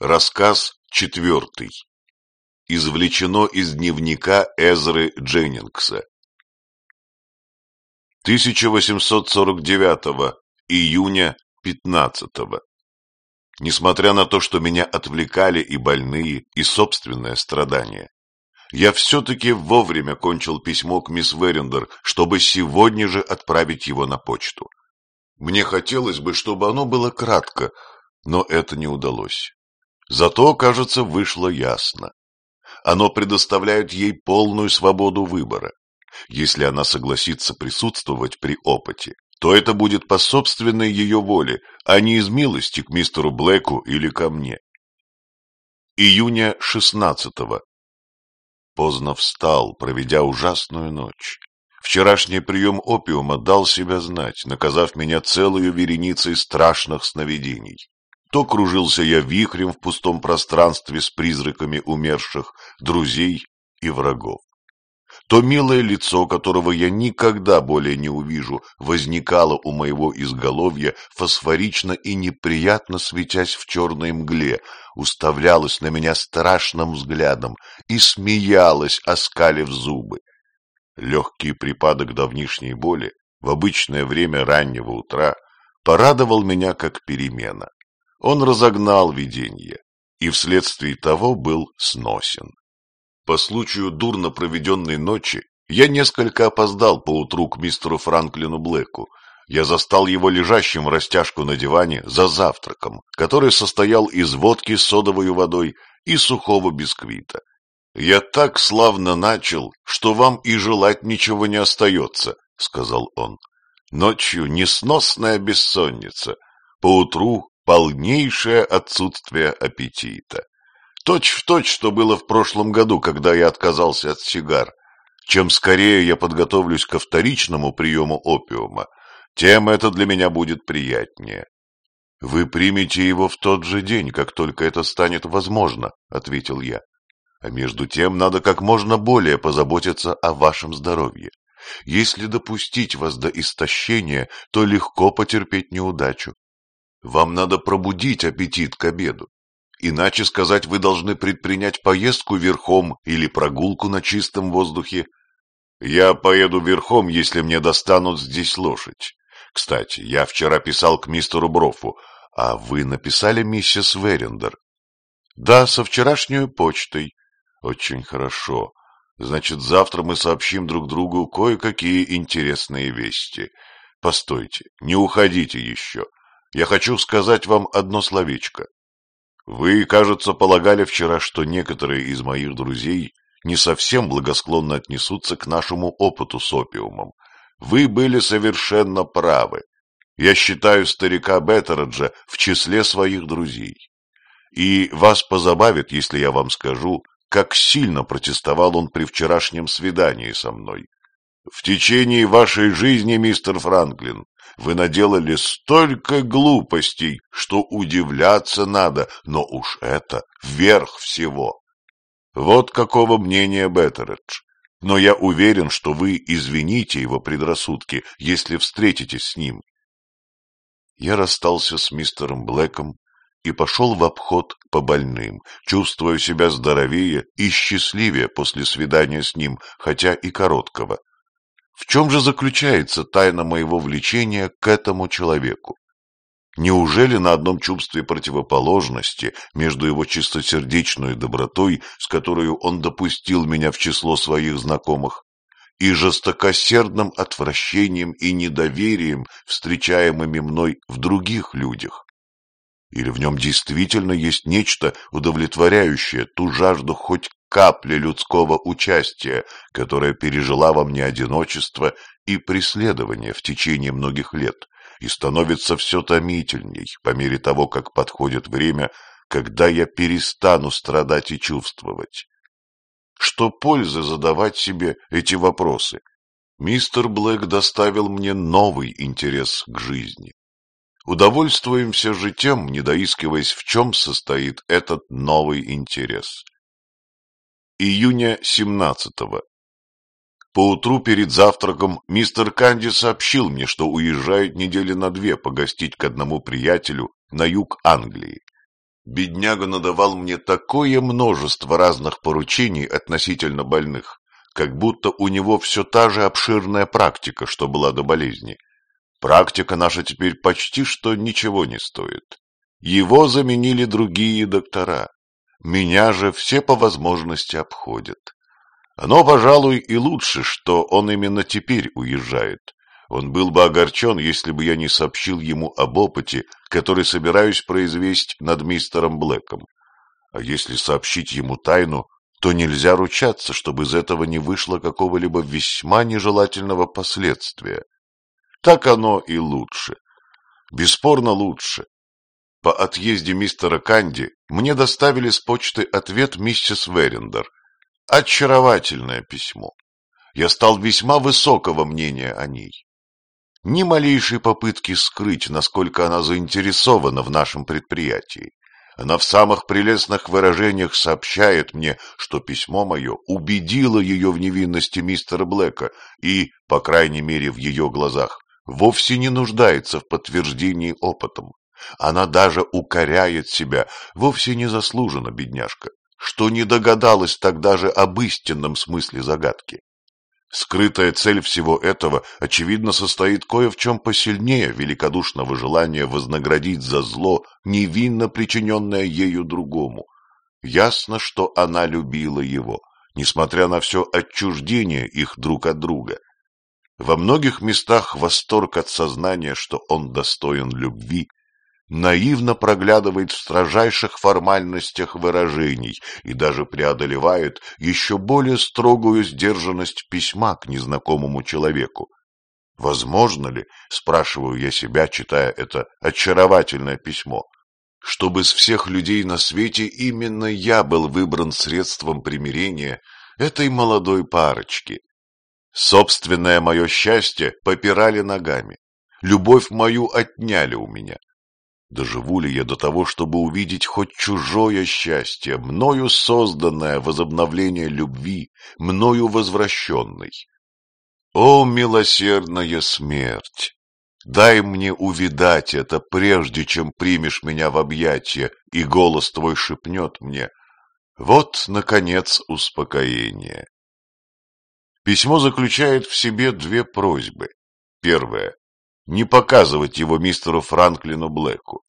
Рассказ четвертый. Извлечено из дневника Эзры Дженнингса. 1849 июня 15 -го. Несмотря на то, что меня отвлекали и больные, и собственное страдание, я все-таки вовремя кончил письмо к мисс Верендер, чтобы сегодня же отправить его на почту. Мне хотелось бы, чтобы оно было кратко, но это не удалось. Зато, кажется, вышло ясно. Оно предоставляет ей полную свободу выбора. Если она согласится присутствовать при опыте, то это будет по собственной ее воле, а не из милости к мистеру Блэку или ко мне. Июня 16-го. Поздно встал, проведя ужасную ночь. Вчерашний прием опиума дал себя знать, наказав меня целую вереницей страшных сновидений. То кружился я вихрем в пустом пространстве с призраками умерших, друзей и врагов. То милое лицо, которого я никогда более не увижу, возникало у моего изголовья, фосфорично и неприятно светясь в черной мгле, уставлялось на меня страшным взглядом и смеялось, оскалив зубы. Легкий припадок давнишней боли в обычное время раннего утра порадовал меня как перемена. Он разогнал видение и вследствие того был сносен. По случаю дурно проведенной ночи я несколько опоздал поутру к мистеру Франклину Блэку. Я застал его лежащим в растяжку на диване за завтраком, который состоял из водки с содовой водой и сухого бисквита. «Я так славно начал, что вам и желать ничего не остается», — сказал он. «Ночью несносная бессонница, поутру полнейшее отсутствие аппетита. Точь в точь, что было в прошлом году, когда я отказался от сигар. Чем скорее я подготовлюсь ко вторичному приему опиума, тем это для меня будет приятнее. — Вы примете его в тот же день, как только это станет возможно, — ответил я. — А между тем надо как можно более позаботиться о вашем здоровье. Если допустить вас до истощения, то легко потерпеть неудачу. Вам надо пробудить аппетит к обеду. Иначе сказать, вы должны предпринять поездку верхом или прогулку на чистом воздухе. Я поеду верхом, если мне достанут здесь лошадь. Кстати, я вчера писал к мистеру Брофу, а вы написали миссис Верендер? Да, со вчерашней почтой. Очень хорошо. Значит, завтра мы сообщим друг другу кое-какие интересные вести. Постойте, не уходите еще. Я хочу сказать вам одно словечко. Вы, кажется, полагали вчера, что некоторые из моих друзей не совсем благосклонно отнесутся к нашему опыту с опиумом. Вы были совершенно правы. Я считаю старика Беттераджа в числе своих друзей. И вас позабавит, если я вам скажу, как сильно протестовал он при вчерашнем свидании со мной. В течение вашей жизни, мистер Франклин, вы наделали столько глупостей, что удивляться надо, но уж это верх всего. Вот какого мнения Беттередж. Но я уверен, что вы извините его предрассудки, если встретитесь с ним. Я расстался с мистером Блэком и пошел в обход по больным, чувствуя себя здоровее и счастливее после свидания с ним, хотя и короткого. В чем же заключается тайна моего влечения к этому человеку? Неужели на одном чувстве противоположности между его чистосердечной добротой, с которой он допустил меня в число своих знакомых, и жестокосердным отвращением и недоверием, встречаемыми мной в других людях? Или в нем действительно есть нечто, удовлетворяющее ту жажду хоть капли людского участия, которая пережила во мне одиночество и преследование в течение многих лет и становится все томительней по мере того, как подходит время, когда я перестану страдать и чувствовать. Что пользы задавать себе эти вопросы? Мистер Блэк доставил мне новый интерес к жизни. Удовольствуемся же тем, не доискиваясь, в чем состоит этот новый интерес – Июня 17-го. Поутру перед завтраком мистер Канди сообщил мне, что уезжает недели на две погостить к одному приятелю на юг Англии. Бедняга надавал мне такое множество разных поручений относительно больных, как будто у него все та же обширная практика, что была до болезни. Практика наша теперь почти что ничего не стоит. Его заменили другие доктора. Меня же все по возможности обходят. Но, пожалуй, и лучше, что он именно теперь уезжает. Он был бы огорчен, если бы я не сообщил ему об опыте, который собираюсь произвести над мистером Блэком. А если сообщить ему тайну, то нельзя ручаться, чтобы из этого не вышло какого-либо весьма нежелательного последствия. Так оно и лучше. Бесспорно лучше. По отъезде мистера Канди мне доставили с почты ответ миссис Верендер. Очаровательное письмо. Я стал весьма высокого мнения о ней ни малейшей попытки скрыть, насколько она заинтересована в нашем предприятии. Она в самых прелестных выражениях сообщает мне, что письмо мое убедило ее в невинности мистера Блэка и, по крайней мере в ее глазах, вовсе не нуждается в подтверждении опытом. Она даже укоряет себя, вовсе не заслуженно, бедняжка, что не догадалась тогда же об истинном смысле загадки. Скрытая цель всего этого, очевидно, состоит кое в чем посильнее великодушного желания вознаградить за зло, невинно причиненное ею другому. Ясно, что она любила его, несмотря на все отчуждение их друг от друга. Во многих местах восторг от сознания, что он достоин любви, наивно проглядывает в строжайших формальностях выражений и даже преодолевает еще более строгую сдержанность письма к незнакомому человеку. Возможно ли, спрашиваю я себя, читая это очаровательное письмо, чтобы из всех людей на свете именно я был выбран средством примирения этой молодой парочки? Собственное мое счастье попирали ногами, любовь мою отняли у меня. Доживу ли я до того, чтобы увидеть хоть чужое счастье, мною созданное возобновление любви, мною возвращенной? О, милосердная смерть! Дай мне увидать это, прежде чем примешь меня в объятия, и голос твой шепнет мне. Вот, наконец, успокоение. Письмо заключает в себе две просьбы. Первая не показывать его мистеру Франклину Блэку.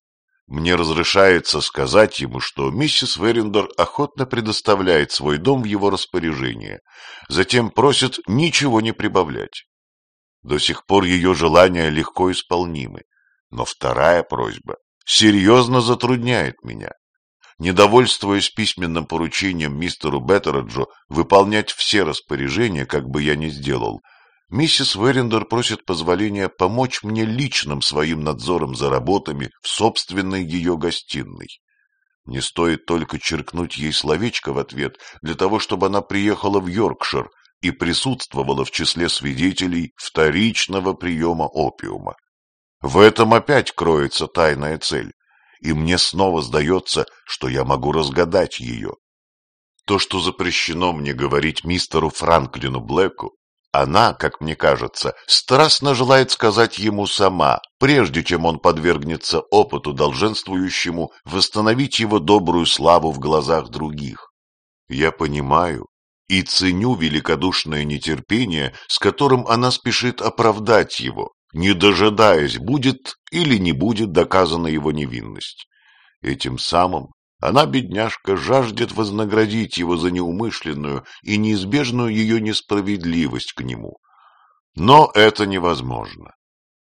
Мне разрешается сказать ему, что миссис Верендер охотно предоставляет свой дом в его распоряжение, затем просит ничего не прибавлять. До сих пор ее желания легко исполнимы, но вторая просьба серьезно затрудняет меня. Недовольствуясь письменным поручением мистеру Беттераджу выполнять все распоряжения, как бы я ни сделал, Миссис Верендер просит позволения помочь мне личным своим надзором за работами в собственной ее гостиной. Не стоит только черкнуть ей словечко в ответ для того, чтобы она приехала в Йоркшир и присутствовала в числе свидетелей вторичного приема опиума. В этом опять кроется тайная цель, и мне снова сдается, что я могу разгадать ее. То, что запрещено мне говорить мистеру Франклину Блэку, она, как мне кажется, страстно желает сказать ему сама, прежде чем он подвергнется опыту, долженствующему восстановить его добрую славу в глазах других. Я понимаю и ценю великодушное нетерпение, с которым она спешит оправдать его, не дожидаясь, будет или не будет доказана его невинность. Этим самым она, бедняжка, жаждет вознаградить его за неумышленную и неизбежную ее несправедливость к нему. Но это невозможно.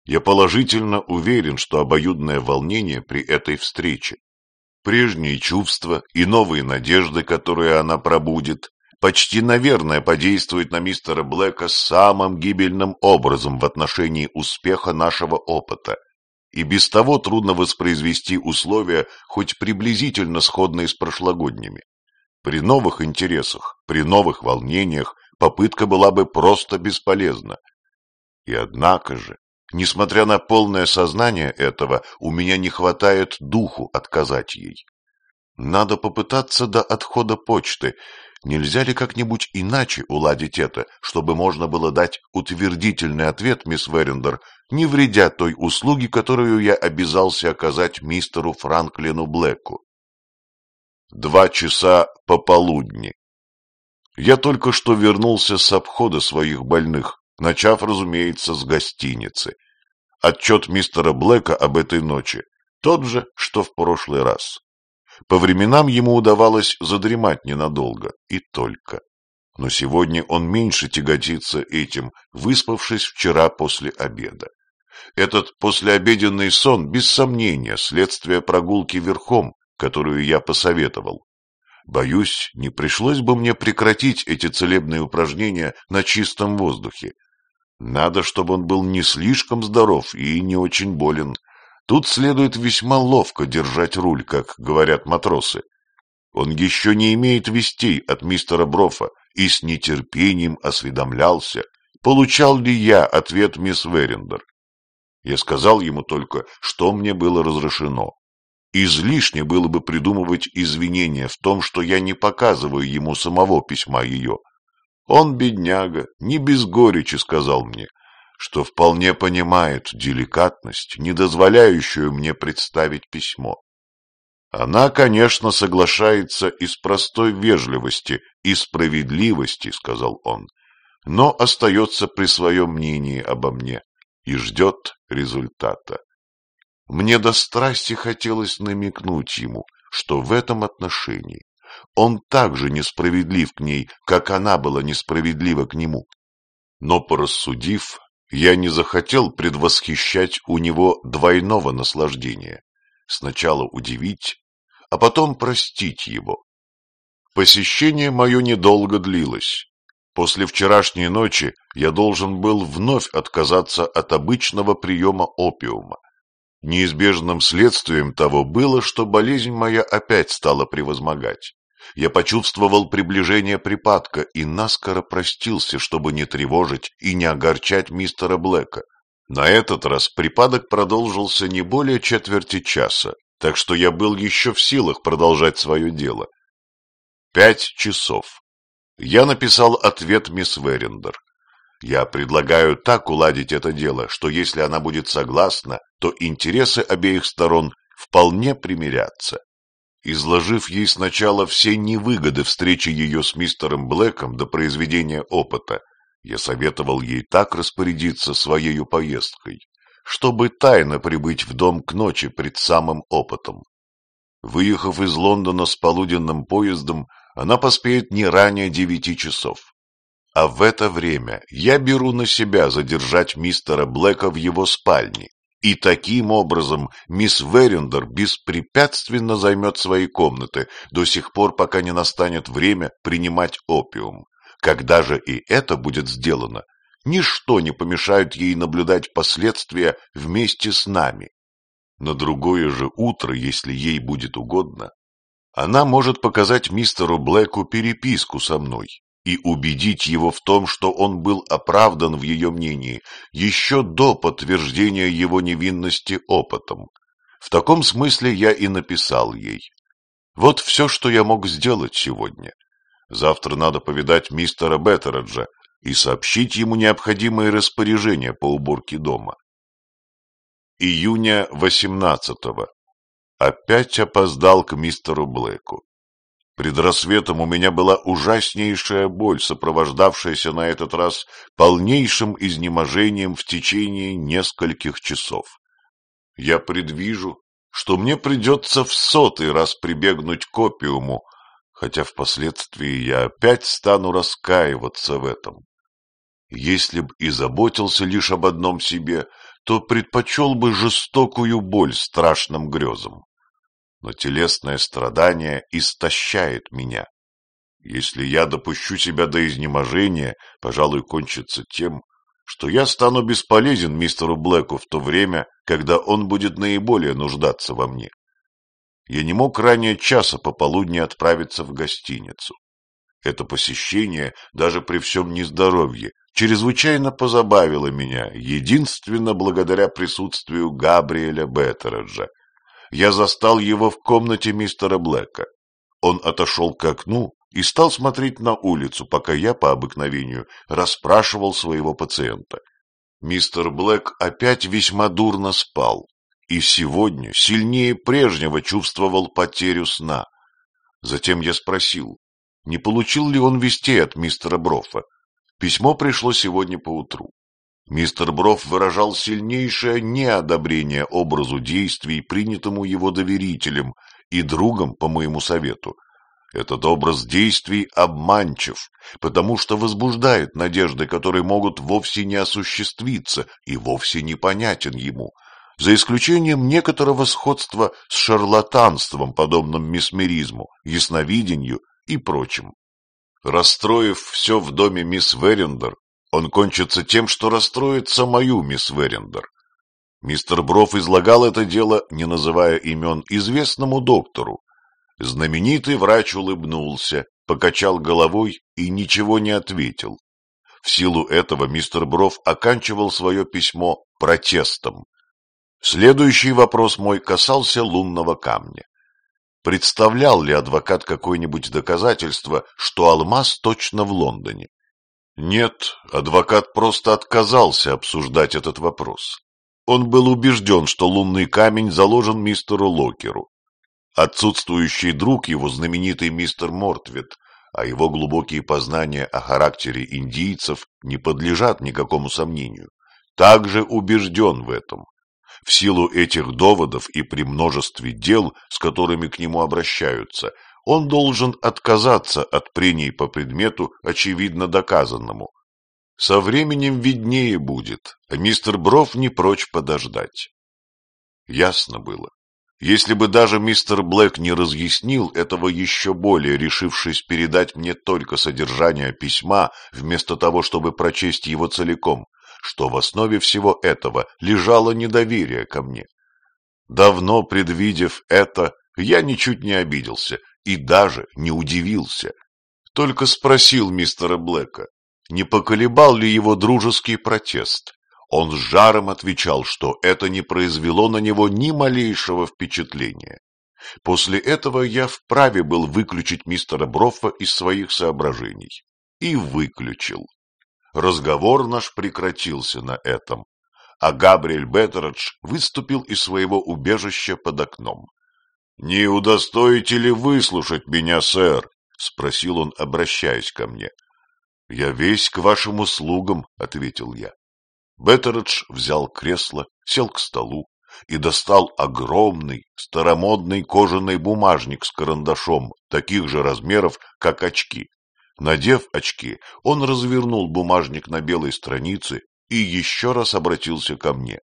Я положительно уверен, что обоюдное волнение при этой встрече, прежние чувства и новые надежды, которые она пробудет, почти, наверное, подействует на мистера Блэка самым гибельным образом в отношении успеха нашего опыта – и без того трудно воспроизвести условия, хоть приблизительно сходные с прошлогодними. При новых интересах, при новых волнениях попытка была бы просто бесполезна. И однако же, несмотря на полное сознание этого, у меня не хватает духу отказать ей. Надо попытаться до отхода почты, Нельзя ли как-нибудь иначе уладить это, чтобы можно было дать утвердительный ответ, мисс Верендер, не вредя той услуги, которую я обязался оказать мистеру Франклину Блэку? два часа пополудни. Я только что вернулся с обхода своих больных, начав, разумеется, с гостиницы. Отчет мистера Блэка об этой ночи тот же, что в прошлый раз. По временам ему удавалось задремать ненадолго, и только. Но сегодня он меньше тяготится этим, выспавшись вчера после обеда. Этот послеобеденный сон, без сомнения, следствие прогулки верхом, которую я посоветовал. Боюсь, не пришлось бы мне прекратить эти целебные упражнения на чистом воздухе. Надо, чтобы он был не слишком здоров и не очень болен. Тут следует весьма ловко держать руль, как говорят матросы. Он еще не имеет вестей от мистера Брофа и с нетерпением осведомлялся, получал ли я ответ мисс Верендер. Я сказал ему только, что мне было разрешено. Излишне было бы придумывать извинения в том, что я не показываю ему самого письма ее. Он, бедняга, не без горечи сказал мне, что вполне понимает деликатность, не дозволяющую мне представить письмо. Она, конечно, соглашается из простой вежливости и справедливости, сказал он, но остается при своем мнении обо мне и ждет результата. Мне до страсти хотелось намекнуть ему, что в этом отношении он так же несправедлив к ней, как она была несправедлива к нему. Но, порассудив, я не захотел предвосхищать у него двойного наслаждения. Сначала удивить, а потом простить его. Посещение мое недолго длилось. После вчерашней ночи я должен был вновь отказаться от обычного приема опиума. Неизбежным следствием того было, что болезнь моя опять стала превозмогать. Я почувствовал приближение припадка и наскоро простился, чтобы не тревожить и не огорчать мистера Блэка. На этот раз припадок продолжился не более четверти часа, так что я был еще в силах продолжать свое дело. Пять часов. Я написал ответ мисс Верендер. Я предлагаю так уладить это дело, что если она будет согласна, то интересы обеих сторон вполне примирятся. Изложив ей сначала все невыгоды встречи ее с мистером Блэком до произведения опыта, я советовал ей так распорядиться своей поездкой, чтобы тайно прибыть в дом к ночи пред самым опытом. Выехав из Лондона с полуденным поездом, она поспеет не ранее девяти часов. А в это время я беру на себя задержать мистера Блэка в его спальне, и таким образом мисс Верендер беспрепятственно займет свои комнаты до сих пор, пока не настанет время принимать опиум. Когда же и это будет сделано, ничто не помешает ей наблюдать последствия вместе с нами. На другое же утро, если ей будет угодно, она может показать мистеру Блэку переписку со мной и убедить его в том, что он был оправдан в ее мнении еще до подтверждения его невинности опытом. В таком смысле я и написал ей. Вот все, что я мог сделать сегодня. Завтра надо повидать мистера Беттераджа и сообщить ему необходимые распоряжения по уборке дома. Июня 18 -го. Опять опоздал к мистеру Блэку. Пред рассветом у меня была ужаснейшая боль, сопровождавшаяся на этот раз полнейшим изнеможением в течение нескольких часов. Я предвижу, что мне придется в сотый раз прибегнуть к опиуму, хотя впоследствии я опять стану раскаиваться в этом. Если б и заботился лишь об одном себе, то предпочел бы жестокую боль страшным грезам но телесное страдание истощает меня. Если я допущу себя до изнеможения, пожалуй, кончится тем, что я стану бесполезен мистеру Блэку в то время, когда он будет наиболее нуждаться во мне. Я не мог ранее часа пополудни отправиться в гостиницу. Это посещение, даже при всем нездоровье, чрезвычайно позабавило меня, единственно благодаря присутствию Габриэля Беттереджа, я застал его в комнате мистера Блэка. Он отошел к окну и стал смотреть на улицу, пока я, по обыкновению, расспрашивал своего пациента. Мистер Блэк опять весьма дурно спал и сегодня сильнее прежнего чувствовал потерю сна. Затем я спросил, не получил ли он вестей от мистера Брофа. Письмо пришло сегодня поутру. Мистер Броф выражал сильнейшее неодобрение образу действий, принятому его доверителем и другом по моему совету. Этот образ действий обманчив, потому что возбуждает надежды, которые могут вовсе не осуществиться и вовсе непонятен ему, за исключением некоторого сходства с шарлатанством, подобным месмеризму, ясновидению и прочим. Расстроив все в доме мисс Верендер, он кончится тем, что расстроит самую мисс Верендер. Мистер Броф излагал это дело, не называя имен, известному доктору. Знаменитый врач улыбнулся, покачал головой и ничего не ответил. В силу этого мистер Броф оканчивал свое письмо протестом. Следующий вопрос мой касался лунного камня. Представлял ли адвокат какое-нибудь доказательство, что алмаз точно в Лондоне? Нет, адвокат просто отказался обсуждать этот вопрос. Он был убежден, что лунный камень заложен мистеру Локеру. Отсутствующий друг его, знаменитый мистер Мортвит, а его глубокие познания о характере индийцев не подлежат никакому сомнению, также убежден в этом. В силу этих доводов и при множестве дел, с которыми к нему обращаются, он должен отказаться от прений по предмету, очевидно доказанному. Со временем виднее будет, а мистер Бров не прочь подождать. Ясно было. Если бы даже мистер Блэк не разъяснил этого еще более, решившись передать мне только содержание письма, вместо того, чтобы прочесть его целиком, что в основе всего этого лежало недоверие ко мне. Давно предвидев это, я ничуть не обиделся и даже не удивился. Только спросил мистера Блэка, не поколебал ли его дружеский протест. Он с жаром отвечал, что это не произвело на него ни малейшего впечатления. После этого я вправе был выключить мистера Броффа из своих соображений. И выключил. Разговор наш прекратился на этом, а Габриэль Беттередж выступил из своего убежища под окном. — Не удостоите ли выслушать меня, сэр? — спросил он, обращаясь ко мне. — Я весь к вашим услугам, — ответил я. Беттередж взял кресло, сел к столу и достал огромный старомодный кожаный бумажник с карандашом, таких же размеров, как очки. Надев очки, он развернул бумажник на белой странице и еще раз обратился ко мне. —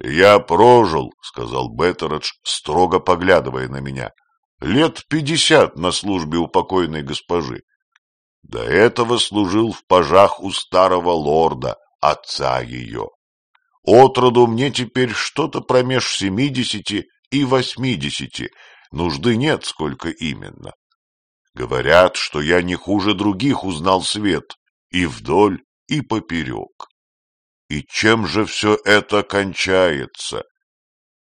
Я прожил, — сказал Беттередж, строго поглядывая на меня, — лет пятьдесят на службе у покойной госпожи. До этого служил в пажах у старого лорда, отца ее. Отроду мне теперь что-то промеж семидесяти и восьмидесяти, нужды нет сколько именно. Говорят, что я не хуже других узнал свет, и вдоль, и поперек. И чем же все это кончается?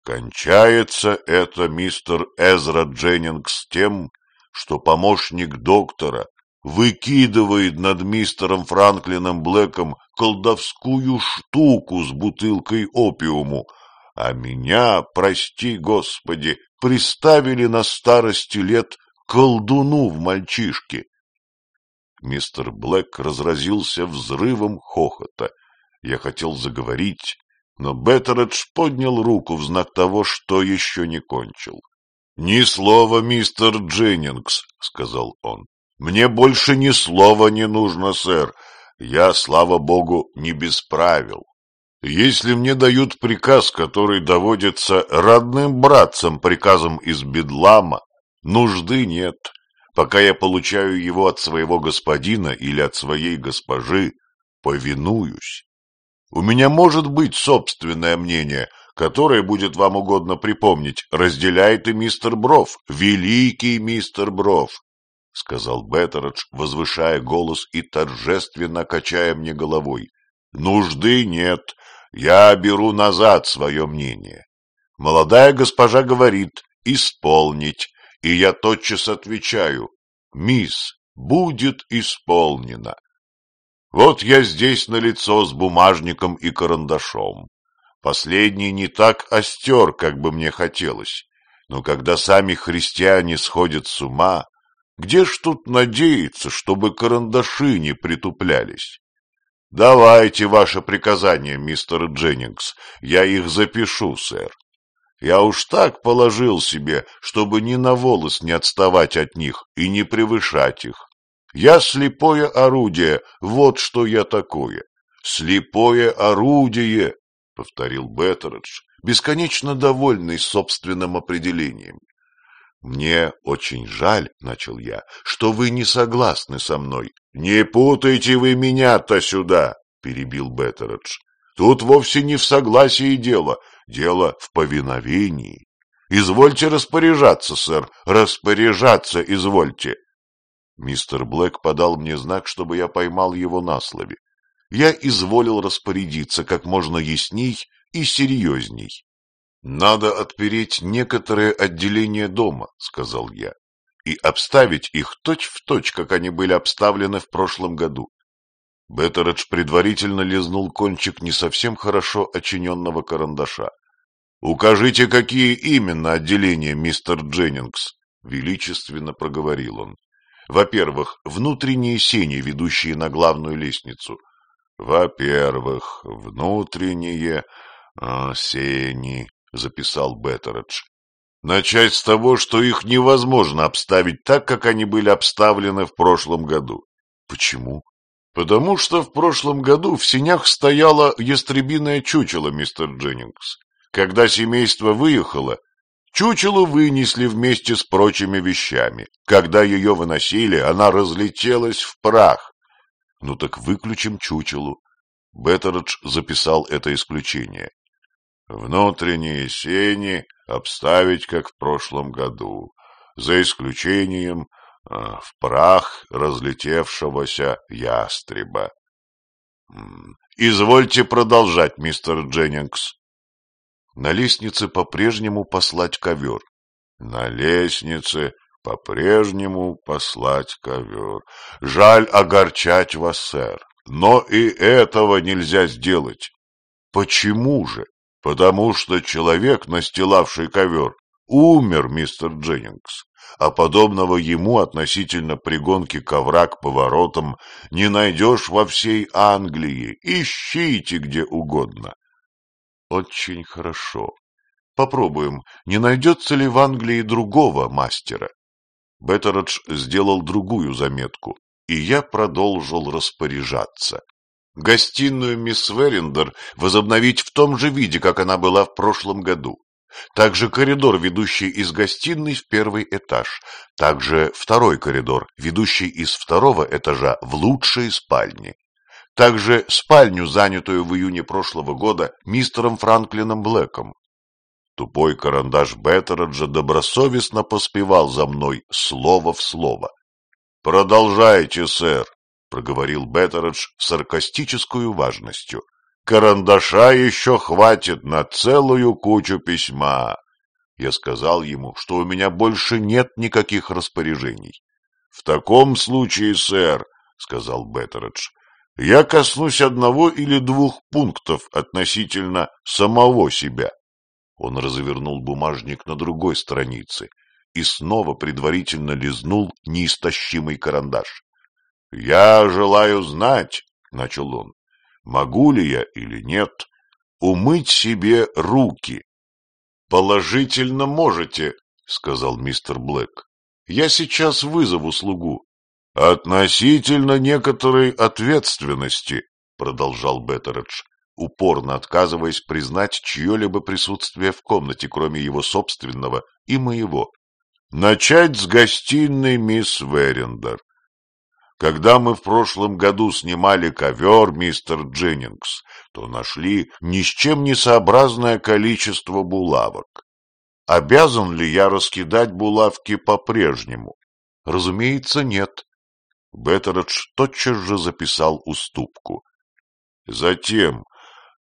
Кончается это мистер Эзра Дженнингс тем, что помощник доктора выкидывает над мистером Франклином Блэком колдовскую штуку с бутылкой опиуму, а меня, прости господи, приставили на старости лет колдуну в мальчишке. Мистер Блэк разразился взрывом хохота. Я хотел заговорить, но Беттередж поднял руку в знак того, что еще не кончил. — Ни слова, мистер Дженнингс, — сказал он. — Мне больше ни слова не нужно, сэр. Я, слава богу, не бесправил. Если мне дают приказ, который доводится родным братцам приказом из Бедлама, Нужды нет. Пока я получаю его от своего господина или от своей госпожи, повинуюсь. У меня может быть собственное мнение, которое будет вам угодно припомнить, разделяет и мистер Бров, великий мистер Бров, — сказал Беттередж, возвышая голос и торжественно качая мне головой. — Нужды нет, я беру назад свое мнение. Молодая госпожа говорит «исполнить», и я тотчас отвечаю, «Мисс, будет исполнено». Вот я здесь на лицо с бумажником и карандашом. Последний не так остер, как бы мне хотелось. Но когда сами христиане сходят с ума, где ж тут надеяться, чтобы карандаши не притуплялись? Давайте ваше приказание, мистер Дженнингс, я их запишу, сэр. Я уж так положил себе, чтобы ни на волос не отставать от них и не превышать их. Я слепое орудие, вот что я такое. Слепое орудие, — повторил Беттередж, бесконечно довольный собственным определением. «Мне очень жаль, — начал я, — что вы не согласны со мной». «Не путайте вы меня-то сюда!» — перебил Беттередж. «Тут вовсе не в согласии дело, дело в повиновении. Извольте распоряжаться, сэр, распоряжаться извольте». Мистер Блэк подал мне знак, чтобы я поймал его на слове. Я изволил распорядиться как можно ясней и серьезней. «Надо отпереть некоторые отделения дома», — сказал я, «и обставить их точь-в-точь, точь, как они были обставлены в прошлом году». Беттередж предварительно лизнул кончик не совсем хорошо очиненного карандаша. «Укажите, какие именно отделения, мистер Дженнингс?» — величественно проговорил он. «Во-первых, внутренние сени, ведущие на главную лестницу». «Во-первых, внутренние а, сени», — записал Беттередж. «Начать с того, что их невозможно обставить так, как они были обставлены в прошлом году». «Почему?» «Потому что в прошлом году в сенях стояло ястребиное чучело, мистер Дженнингс. Когда семейство выехало, чучело вынесли вместе с прочими вещами. Когда ее выносили, она разлетелась в прах. Ну так выключим чучелу. Беттередж записал это исключение. Внутренние сени обставить, как в прошлом году, за исключением а, в прах разлетевшегося ястреба. «Извольте продолжать, мистер Дженнингс». На лестнице по-прежнему послать ковер. На лестнице по-прежнему послать ковер. Жаль огорчать вас, сэр, но и этого нельзя сделать. Почему же? Потому что человек, настилавший ковер, умер, мистер Дженнингс, а подобного ему относительно пригонки ковра к поворотам не найдешь во всей Англии. Ищите где угодно. Очень хорошо. Попробуем, не найдется ли в Англии другого мастера. Беттередж сделал другую заметку, и я продолжил распоряжаться. Гостиную мисс Верендер возобновить в том же виде, как она была в прошлом году. Также коридор, ведущий из гостиной в первый этаж. Также второй коридор, ведущий из второго этажа в лучшие спальни. Также спальню, занятую в июне прошлого года мистером Франклином Блэком. Тупой карандаш Беттераджа добросовестно поспевал за мной слово в слово. «Продолжайте, сэр», — проговорил Беттередж с саркастической важностью. «Карандаша еще хватит на целую кучу письма». Я сказал ему, что у меня больше нет никаких распоряжений. «В таком случае, сэр», — сказал Беттередж, — «я коснусь одного или двух пунктов относительно самого себя». Он развернул бумажник на другой странице и снова предварительно лизнул неистощимый карандаш. — Я желаю знать, — начал он, — могу ли я или нет умыть себе руки. — Положительно можете, — сказал мистер Блэк. — Я сейчас вызову слугу. — Относительно некоторой ответственности, — продолжал Беттередж, упорно отказываясь признать чье-либо присутствие в комнате, кроме его собственного и моего. Начать с гостиной мисс Верендер. Когда мы в прошлом году снимали ковер, мистер Дженнингс, то нашли ни с чем не сообразное количество булавок. Обязан ли я раскидать булавки по-прежнему? Разумеется, нет. Беттередж тотчас же записал уступку. Затем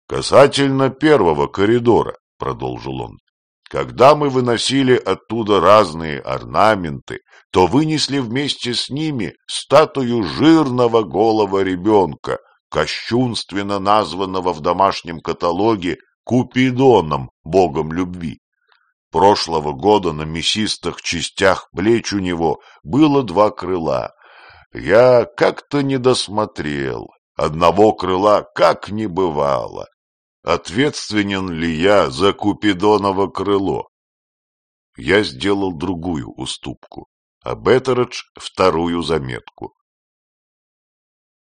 «Касательно первого коридора», — продолжил он, — «когда мы выносили оттуда разные орнаменты, то вынесли вместе с ними статую жирного голого ребенка, кощунственно названного в домашнем каталоге Купидоном, богом любви. Прошлого года на мясистых частях плеч у него было два крыла. Я как-то не досмотрел. Одного крыла как не бывало. Ответственен ли я за Купидоново крыло? Я сделал другую уступку, а Беттередж — вторую заметку.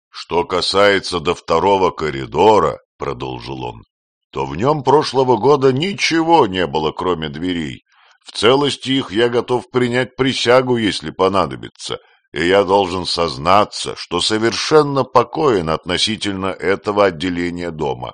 Что касается до второго коридора, — продолжил он, то в нем прошлого года ничего не было, кроме дверей. В целости их я готов принять присягу, если понадобится, и я должен сознаться, что совершенно покоен относительно этого отделения дома.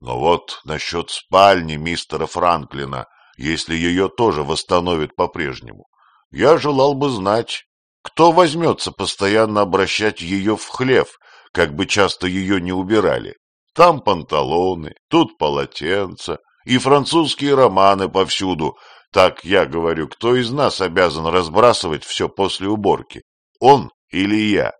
Но вот насчет спальни мистера Франклина, если ее тоже восстановят по-прежнему, я желал бы знать, кто возьмется постоянно обращать ее в хлев, как бы часто ее не убирали. Там панталоны, тут полотенца и французские романы повсюду. Так я говорю, кто из нас обязан разбрасывать все после уборки? Он или я?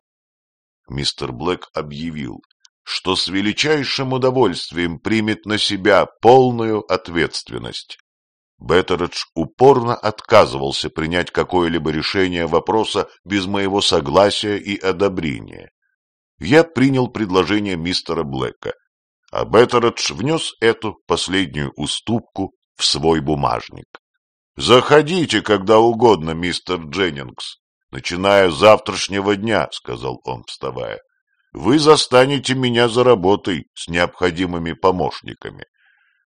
Мистер Блэк объявил, что с величайшим удовольствием примет на себя полную ответственность. Беттередж упорно отказывался принять какое-либо решение вопроса без моего согласия и одобрения. Я принял предложение мистера Блэка — а Беттередж внес эту последнюю уступку в свой бумажник. «Заходите когда угодно, мистер Дженнингс, начиная с завтрашнего дня», — сказал он, вставая. «Вы застанете меня за работой с необходимыми помощниками.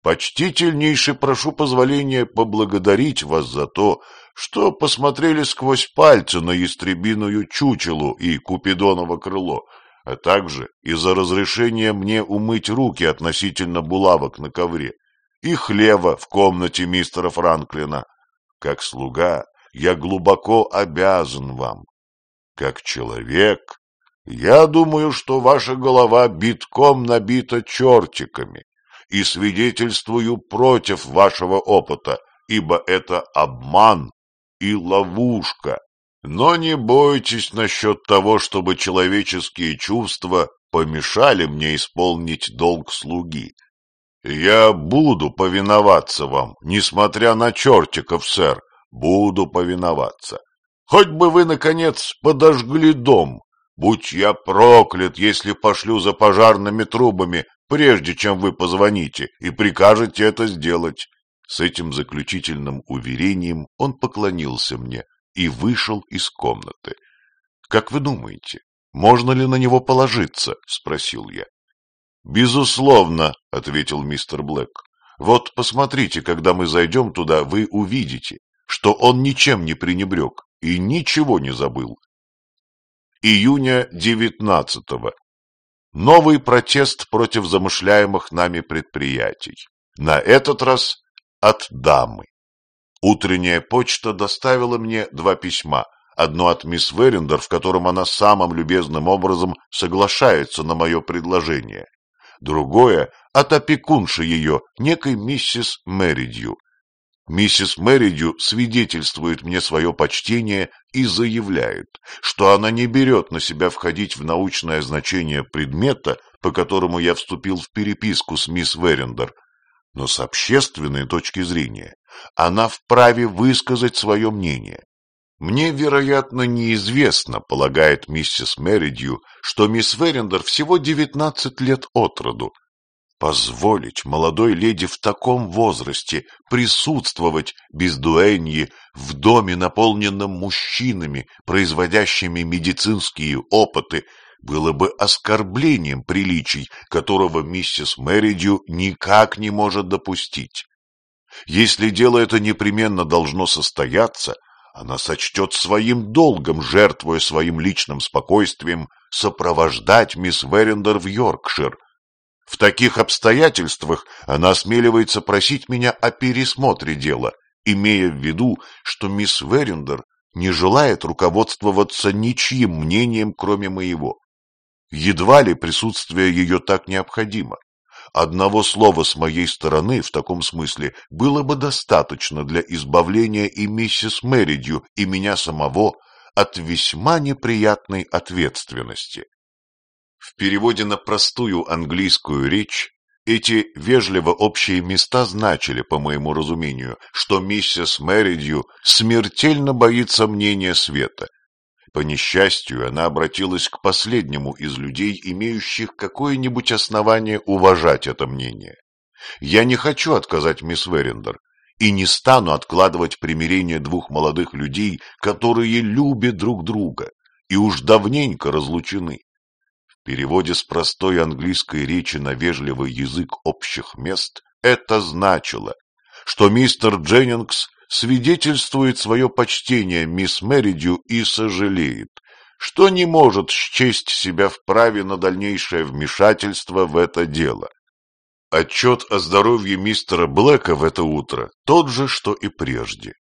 Почтительнейше прошу позволения поблагодарить вас за то, что посмотрели сквозь пальцы на ястребиную чучелу и купидоново крыло, а также и за разрешение мне умыть руки относительно булавок на ковре и хлева в комнате мистера Франклина. Как слуга я глубоко обязан вам. Как человек, я думаю, что ваша голова битком набита чертиками, и свидетельствую против вашего опыта, ибо это обман и ловушка. Но не бойтесь насчет того, чтобы человеческие чувства помешали мне исполнить долг слуги. Я буду повиноваться вам, несмотря на чертиков, сэр, буду повиноваться. Хоть бы вы, наконец, подожгли дом. Будь я проклят, если пошлю за пожарными трубами, прежде чем вы позвоните и прикажете это сделать. С этим заключительным уверением он поклонился мне и вышел из комнаты. — Как вы думаете, можно ли на него положиться? — спросил я. — Безусловно, — ответил мистер Блэк. — Вот посмотрите, когда мы зайдем туда, вы увидите, что он ничем не пренебрег и ничего не забыл. Июня девятнадцатого. Новый протест против замышляемых нами предприятий. На этот раз от дамы. Утренняя почта доставила мне два письма. Одно от мисс Верендер, в котором она самым любезным образом соглашается на мое предложение. Другое от опекунши ее, некой миссис Мэридью. Миссис Мэридью свидетельствует мне свое почтение и заявляет, что она не берет на себя входить в научное значение предмета, по которому я вступил в переписку с мисс Верендер, но с общественной точки зрения она вправе высказать свое мнение. Мне, вероятно, неизвестно, полагает миссис Меридью, что мисс Верендер всего девятнадцать лет от роду. Позволить молодой леди в таком возрасте присутствовать без дуэньи в доме, наполненном мужчинами, производящими медицинские опыты, было бы оскорблением приличий, которого миссис Мэридью никак не может допустить. Если дело это непременно должно состояться, она сочтет своим долгом, жертвуя своим личным спокойствием, сопровождать мисс Верендер в Йоркшир. В таких обстоятельствах она осмеливается просить меня о пересмотре дела, имея в виду, что мисс Верендер не желает руководствоваться ничьим мнением, кроме моего. Едва ли присутствие ее так необходимо. Одного слова с моей стороны в таком смысле было бы достаточно для избавления и миссис Мэридью, и меня самого от весьма неприятной ответственности. В переводе на простую английскую речь Эти вежливо общие места значили, по моему разумению, что миссис Мэридью смертельно боится мнения света. По несчастью, она обратилась к последнему из людей, имеющих какое-нибудь основание уважать это мнение. Я не хочу отказать мисс Верендер и не стану откладывать примирение двух молодых людей, которые любят друг друга и уж давненько разлучены. Переводе с простой английской речи на вежливый язык общих мест это значило, что мистер Дженнингс свидетельствует свое почтение мисс Меридью и сожалеет, что не может счесть себя вправе на дальнейшее вмешательство в это дело. Отчет о здоровье мистера Блэка в это утро тот же, что и прежде.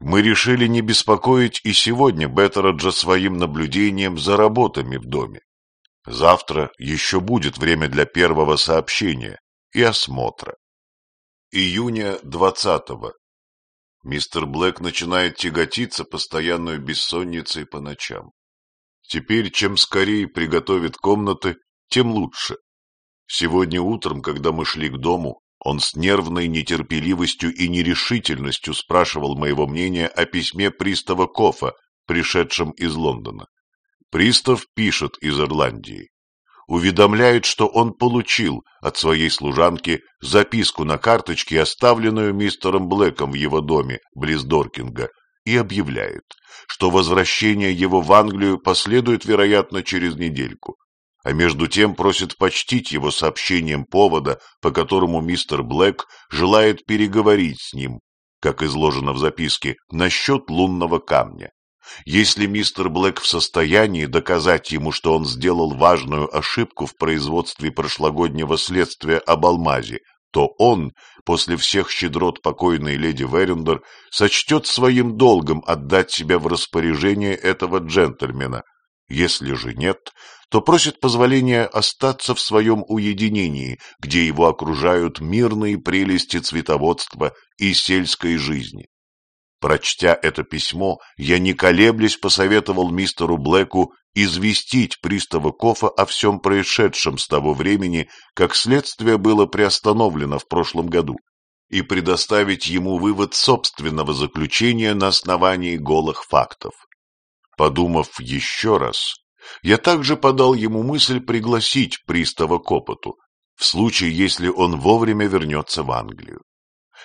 Мы решили не беспокоить и сегодня Беттераджа своим наблюдением за работами в доме. Завтра еще будет время для первого сообщения и осмотра. Июня 20-го. Мистер Блэк начинает тяготиться постоянной бессонницей по ночам. Теперь, чем скорее приготовит комнаты, тем лучше. Сегодня утром, когда мы шли к дому, он с нервной нетерпеливостью и нерешительностью спрашивал моего мнения о письме пристава Кофа, пришедшем из Лондона. Пристав пишет из Ирландии. Уведомляет, что он получил от своей служанки записку на карточке, оставленную мистером Блэком в его доме близ Доркинга, и объявляет, что возвращение его в Англию последует, вероятно, через недельку а между тем просит почтить его сообщением повода, по которому мистер Блэк желает переговорить с ним, как изложено в записке, насчет лунного камня. Если мистер Блэк в состоянии доказать ему, что он сделал важную ошибку в производстве прошлогоднего следствия об алмазе, то он, после всех щедрот покойной леди Верендер, сочтет своим долгом отдать себя в распоряжение этого джентльмена. Если же нет, то просит позволения остаться в своем уединении, где его окружают мирные прелести цветоводства и сельской жизни. Прочтя это письмо, я не колеблясь посоветовал мистеру Блэку известить пристава Кофа о всем происшедшем с того времени, как следствие было приостановлено в прошлом году, и предоставить ему вывод собственного заключения на основании голых фактов. Подумав еще раз, я также подал ему мысль пригласить пристава к опыту, в случае, если он вовремя вернется в Англию.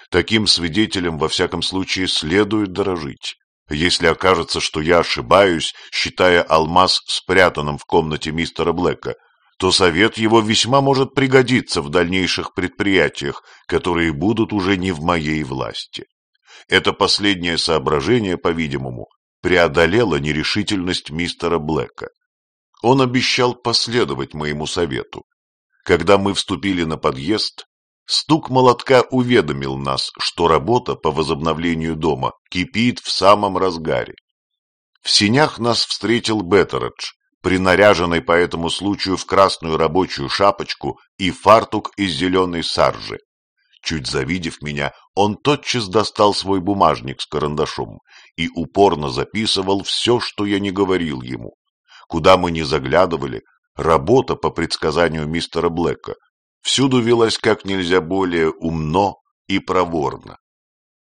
Таким свидетелем, во всяком случае, следует дорожить. Если окажется, что я ошибаюсь, считая алмаз спрятанным в комнате мистера Блэка, то совет его весьма может пригодиться в дальнейших предприятиях, которые будут уже не в моей власти. Это последнее соображение, по-видимому, преодолело нерешительность мистера Блэка. Он обещал последовать моему совету. Когда мы вступили на подъезд, стук молотка уведомил нас, что работа по возобновлению дома кипит в самом разгаре. В синях нас встретил Беттередж, принаряженный по этому случаю в красную рабочую шапочку и фартук из зеленой саржи. Чуть завидев меня, он тотчас достал свой бумажник с карандашом и упорно записывал все, что я не говорил ему. Куда мы ни заглядывали, работа по предсказанию мистера Блэка всюду велась как нельзя более умно и проворно.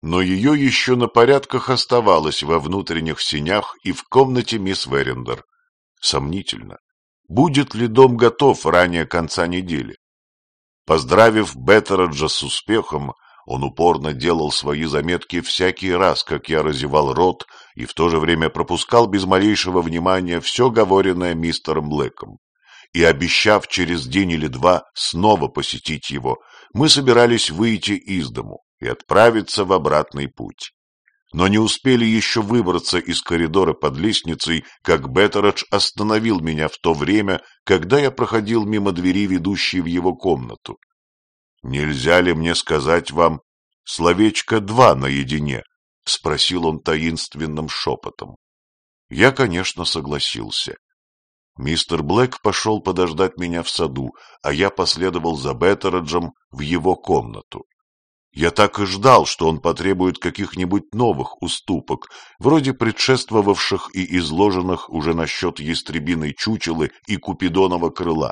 Но ее еще на порядках оставалось во внутренних синях и в комнате мисс Верендер. Сомнительно. Будет ли дом готов ранее конца недели? Поздравив Беттераджа с успехом, он упорно делал свои заметки всякий раз, как я разевал рот, и в то же время пропускал без малейшего внимания все говоренное мистером Блэком. И обещав через день или два снова посетить его, мы собирались выйти из дому и отправиться в обратный путь. Но не успели еще выбраться из коридора под лестницей, как Беттередж остановил меня в то время, когда я проходил мимо двери, ведущей в его комнату. «Нельзя ли мне сказать вам словечко два наедине?» — спросил он таинственным шепотом. Я, конечно, согласился. Мистер Блэк пошел подождать меня в саду, а я последовал за Беттереджем в его комнату. Я так и ждал, что он потребует каких-нибудь новых уступок, вроде предшествовавших и изложенных уже насчет ястребиной чучелы и купидонова крыла.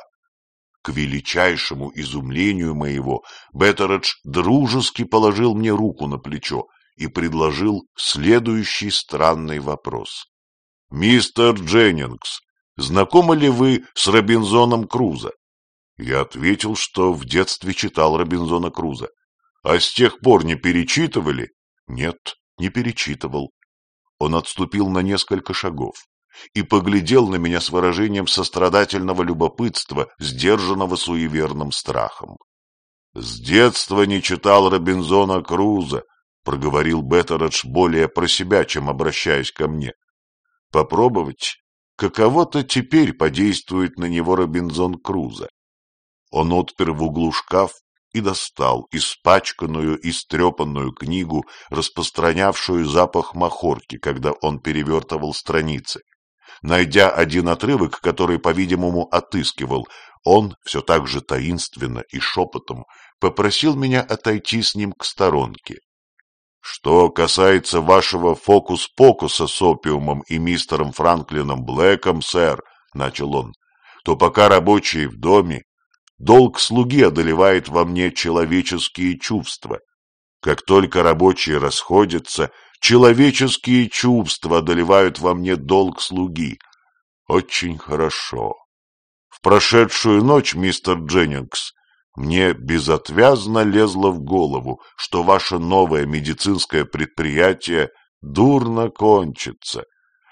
К величайшему изумлению моего Беттередж дружески положил мне руку на плечо и предложил следующий странный вопрос. «Мистер Дженнингс, знакомы ли вы с Робинзоном Крузо?» Я ответил, что в детстве читал Робинзона Круза. А с тех пор не перечитывали? Нет, не перечитывал. Он отступил на несколько шагов и поглядел на меня с выражением сострадательного любопытства, сдержанного суеверным страхом. — С детства не читал Робинзона Круза, — проговорил Беттередж более про себя, чем обращаясь ко мне. — Попробовать? Каково-то теперь подействует на него Робинзон Круза. Он отпер в углу шкаф и достал испачканную, истрепанную книгу, распространявшую запах махорки, когда он перевертывал страницы. Найдя один отрывок, который, по-видимому, отыскивал, он все так же таинственно и шепотом попросил меня отойти с ним к сторонке. «Что касается вашего фокус-покуса с опиумом и мистером Франклином Блэком, сэр», — начал он, — «то пока рабочие в доме, Долг слуги одолевает во мне человеческие чувства. Как только рабочие расходятся, человеческие чувства одолевают во мне долг слуги. Очень хорошо. В прошедшую ночь, мистер Дженнингс, мне безотвязно лезло в голову, что ваше новое медицинское предприятие дурно кончится,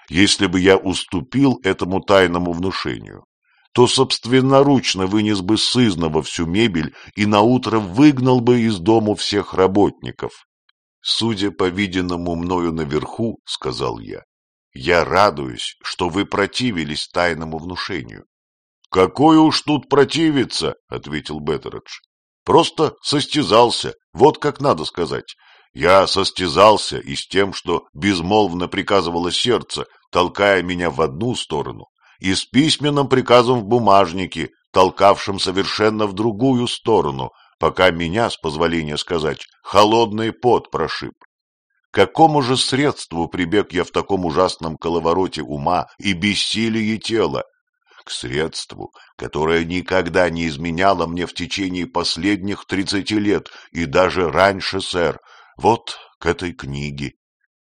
если бы я уступил этому тайному внушению то собственноручно вынес бы сызново всю мебель и наутро выгнал бы из дому всех работников. Судя по виденному мною наверху, — сказал я, — я радуюсь, что вы противились тайному внушению. — Какое уж тут противиться, — ответил Беттередж. — Просто состязался, вот как надо сказать. Я состязался и с тем, что безмолвно приказывало сердце, толкая меня в одну сторону, и с письменным приказом в бумажнике, толкавшим совершенно в другую сторону, пока меня, с позволения сказать, холодный пот прошиб. какому же средству прибег я в таком ужасном коловороте ума и бессилии тела? К средству, которое никогда не изменяло мне в течение последних тридцати лет и даже раньше, сэр, вот к этой книге.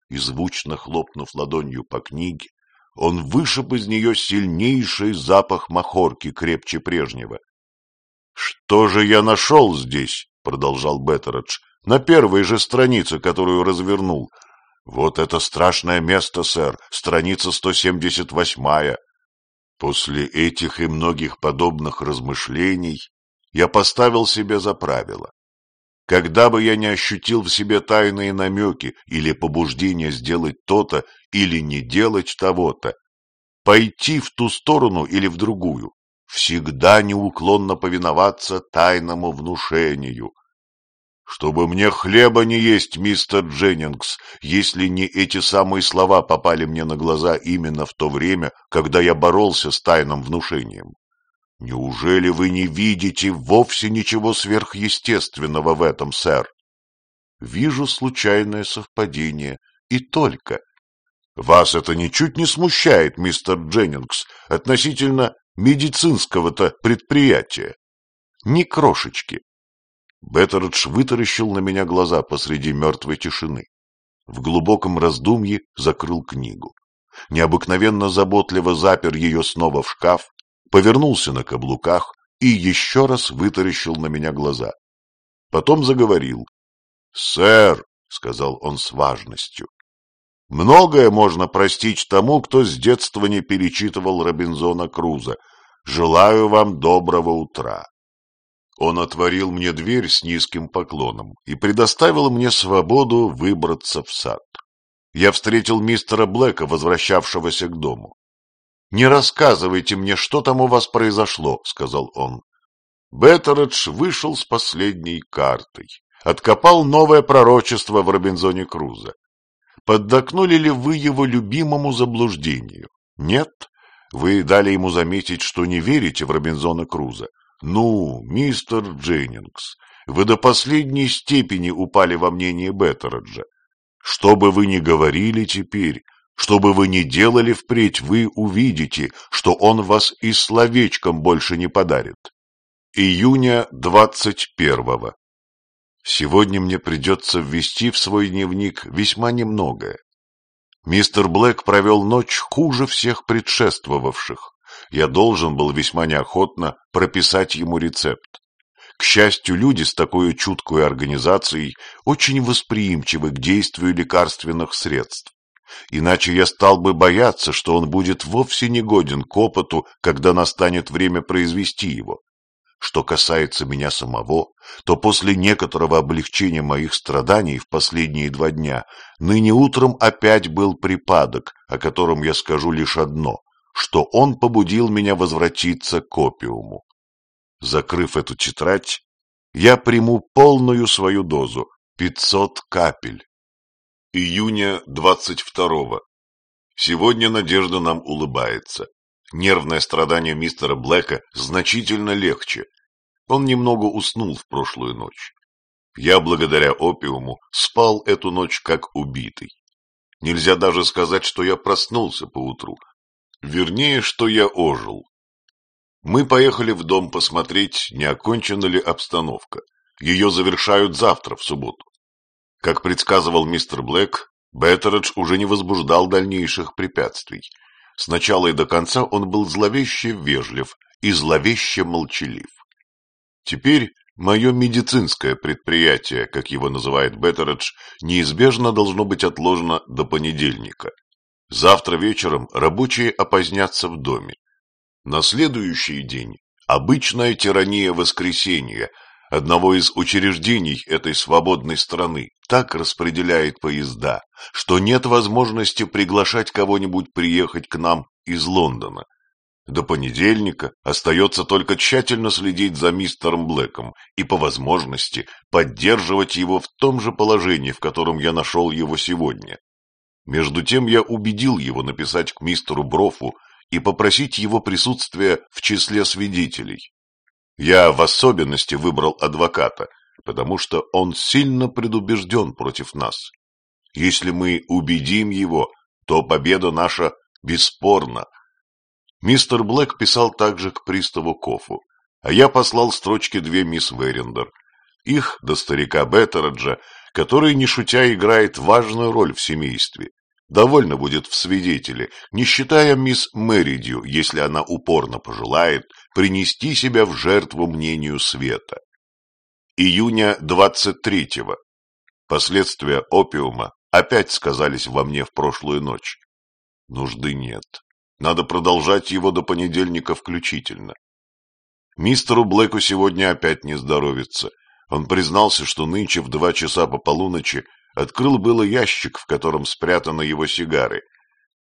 И звучно хлопнув ладонью по книге, он вышиб из нее сильнейший запах махорки, крепче прежнего. — Что же я нашел здесь? — продолжал Беттередж. — На первой же странице, которую развернул. — Вот это страшное место, сэр, страница 178-я. После этих и многих подобных размышлений я поставил себе за правило когда бы я не ощутил в себе тайные намеки или побуждение сделать то-то или не делать того-то, пойти в ту сторону или в другую, всегда неуклонно повиноваться тайному внушению. Чтобы мне хлеба не есть, мистер Дженнингс, если не эти самые слова попали мне на глаза именно в то время, когда я боролся с тайным внушением. Неужели вы не видите вовсе ничего сверхъестественного в этом, сэр? Вижу случайное совпадение, и только. Вас это ничуть не смущает, мистер Дженнингс, относительно медицинского-то предприятия? Ни крошечки. Беттередж вытаращил на меня глаза посреди мертвой тишины. В глубоком раздумье закрыл книгу. Необыкновенно заботливо запер ее снова в шкаф повернулся на каблуках и еще раз вытаращил на меня глаза. Потом заговорил. — Сэр, — сказал он с важностью, — многое можно простить тому, кто с детства не перечитывал Робинзона Круза. Желаю вам доброго утра. Он отворил мне дверь с низким поклоном и предоставил мне свободу выбраться в сад. Я встретил мистера Блэка, возвращавшегося к дому. — Не рассказывайте мне, что там у вас произошло, — сказал он. Беттередж вышел с последней картой, откопал новое пророчество в Робинзоне Круза. Поддакнули ли вы его любимому заблуждению? Нет? Вы дали ему заметить, что не верите в Робинзона Круза. Ну, мистер Дженнингс, вы до последней степени упали во мнение Беттереджа. Что бы вы ни говорили теперь, что бы вы ни делали впредь, вы увидите, что он вас и словечком больше не подарит. Июня двадцать первого. Сегодня мне придется ввести в свой дневник весьма немногое. Мистер Блэк провел ночь хуже всех предшествовавших. Я должен был весьма неохотно прописать ему рецепт. К счастью, люди с такой чуткой организацией очень восприимчивы к действию лекарственных средств. Иначе я стал бы бояться, что он будет вовсе не годен к опыту, когда настанет время произвести его. Что касается меня самого, то после некоторого облегчения моих страданий в последние два дня, ныне утром опять был припадок, о котором я скажу лишь одно, что он побудил меня возвратиться к опиуму. Закрыв эту тетрадь, я приму полную свою дозу – 500 капель. Июня 22-го. Сегодня надежда нам улыбается. Нервное страдание мистера Блэка значительно легче. Он немного уснул в прошлую ночь. Я, благодаря опиуму, спал эту ночь как убитый. Нельзя даже сказать, что я проснулся поутру. Вернее, что я ожил. Мы поехали в дом посмотреть, не окончена ли обстановка. Ее завершают завтра, в субботу. Как предсказывал мистер Блэк, Беттередж уже не возбуждал дальнейших препятствий. Сначала и до конца он был зловеще вежлив и зловеще молчалив. Теперь мое медицинское предприятие, как его называет Беттередж, неизбежно должно быть отложено до понедельника. Завтра вечером рабочие опозднятся в доме. На следующий день обычная тирания воскресенья – одного из учреждений этой свободной страны так распределяет поезда, что нет возможности приглашать кого-нибудь приехать к нам из Лондона. До понедельника остается только тщательно следить за мистером Блэком и, по возможности, поддерживать его в том же положении, в котором я нашел его сегодня. Между тем я убедил его написать к мистеру Брофу и попросить его присутствия в числе свидетелей. Я в особенности выбрал адвоката, потому что он сильно предубежден против нас. Если мы убедим его, то победа наша бесспорна. Мистер Блэк писал также к приставу Кофу, а я послал строчки две мисс Верендер. Их до старика Беттераджа, который, не шутя, играет важную роль в семействе. Довольно будет в свидетеле, не считая мисс Мэридью, если она упорно пожелает принести себя в жертву мнению света. Июня 23-го. Последствия опиума опять сказались во мне в прошлую ночь. Нужды нет. Надо продолжать его до понедельника включительно. Мистеру Блэку сегодня опять не здоровится. Он признался, что нынче в два часа по полуночи открыл было ящик, в котором спрятаны его сигары,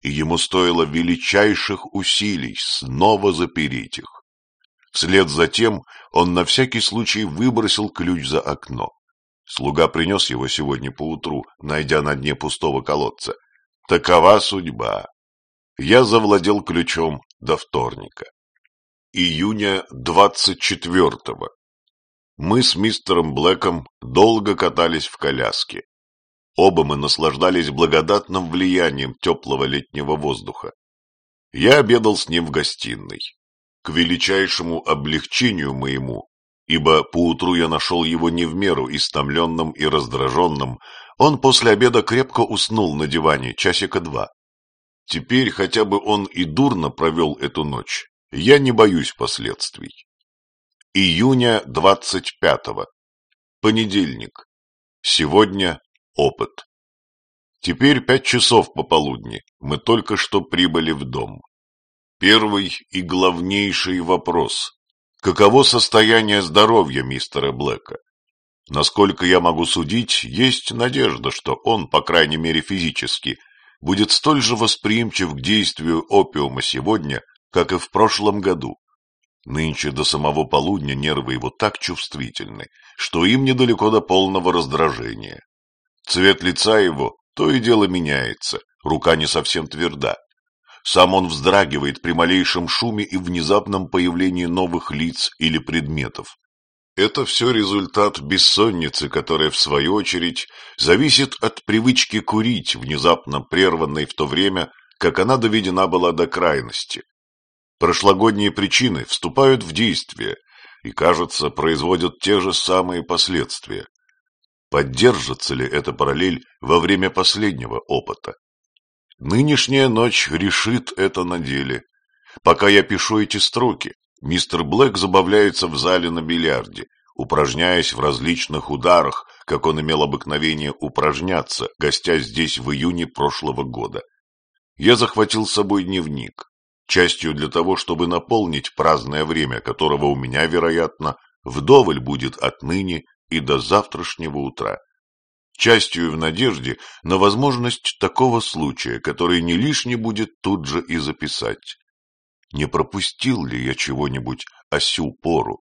и ему стоило величайших усилий снова запереть их. Вслед за тем он на всякий случай выбросил ключ за окно. Слуга принес его сегодня поутру, найдя на дне пустого колодца. Такова судьба. Я завладел ключом до вторника. Июня двадцать четвертого. Мы с мистером Блэком долго катались в коляске. Оба мы наслаждались благодатным влиянием теплого летнего воздуха. Я обедал с ним в гостиной. К величайшему облегчению моему, ибо поутру я нашел его не в меру истомленным и раздраженным, он после обеда крепко уснул на диване часика два. Теперь, хотя бы он и дурно провел эту ночь, я не боюсь последствий. Июня двадцать пятого. Понедельник. Сегодня опыт. Теперь пять часов пополудни, мы только что прибыли в дом. Первый и главнейший вопрос. Каково состояние здоровья мистера Блэка? Насколько я могу судить, есть надежда, что он, по крайней мере физически, будет столь же восприимчив к действию опиума сегодня, как и в прошлом году. Нынче до самого полудня нервы его так чувствительны, что им недалеко до полного раздражения. Цвет лица его то и дело меняется, рука не совсем тверда. Сам он вздрагивает при малейшем шуме и внезапном появлении новых лиц или предметов. Это все результат бессонницы, которая, в свою очередь, зависит от привычки курить, внезапно прерванной в то время, как она доведена была до крайности. Прошлогодние причины вступают в действие, и, кажется, производят те же самые последствия. Поддержится ли эта параллель во время последнего опыта? Нынешняя ночь решит это на деле. Пока я пишу эти строки, мистер Блэк забавляется в зале на бильярде, упражняясь в различных ударах, как он имел обыкновение упражняться, гостя здесь в июне прошлого года. Я захватил с собой дневник, частью для того, чтобы наполнить праздное время, которого у меня, вероятно, вдоволь будет отныне и до завтрашнего утра частью в надежде на возможность такого случая, который не лишне будет тут же и записать. Не пропустил ли я чего-нибудь о сю пору?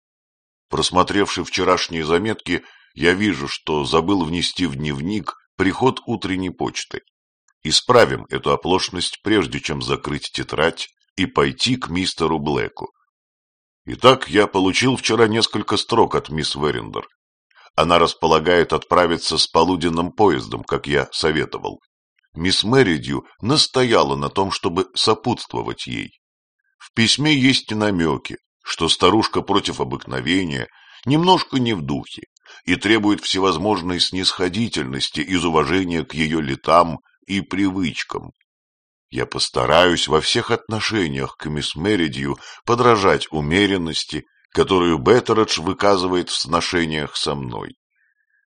Просмотревши вчерашние заметки, я вижу, что забыл внести в дневник приход утренней почты. Исправим эту оплошность, прежде чем закрыть тетрадь и пойти к мистеру Блэку. Итак, я получил вчера несколько строк от мисс Верендер. Она располагает отправиться с полуденным поездом, как я советовал. Мисс Мэридью настояла на том, чтобы сопутствовать ей. В письме есть намеки, что старушка против обыкновения, немножко не в духе, и требует всевозможной снисходительности из уважения к ее летам и привычкам. Я постараюсь во всех отношениях к мисс Меридью подражать умеренности которую Беттередж выказывает в сношениях со мной.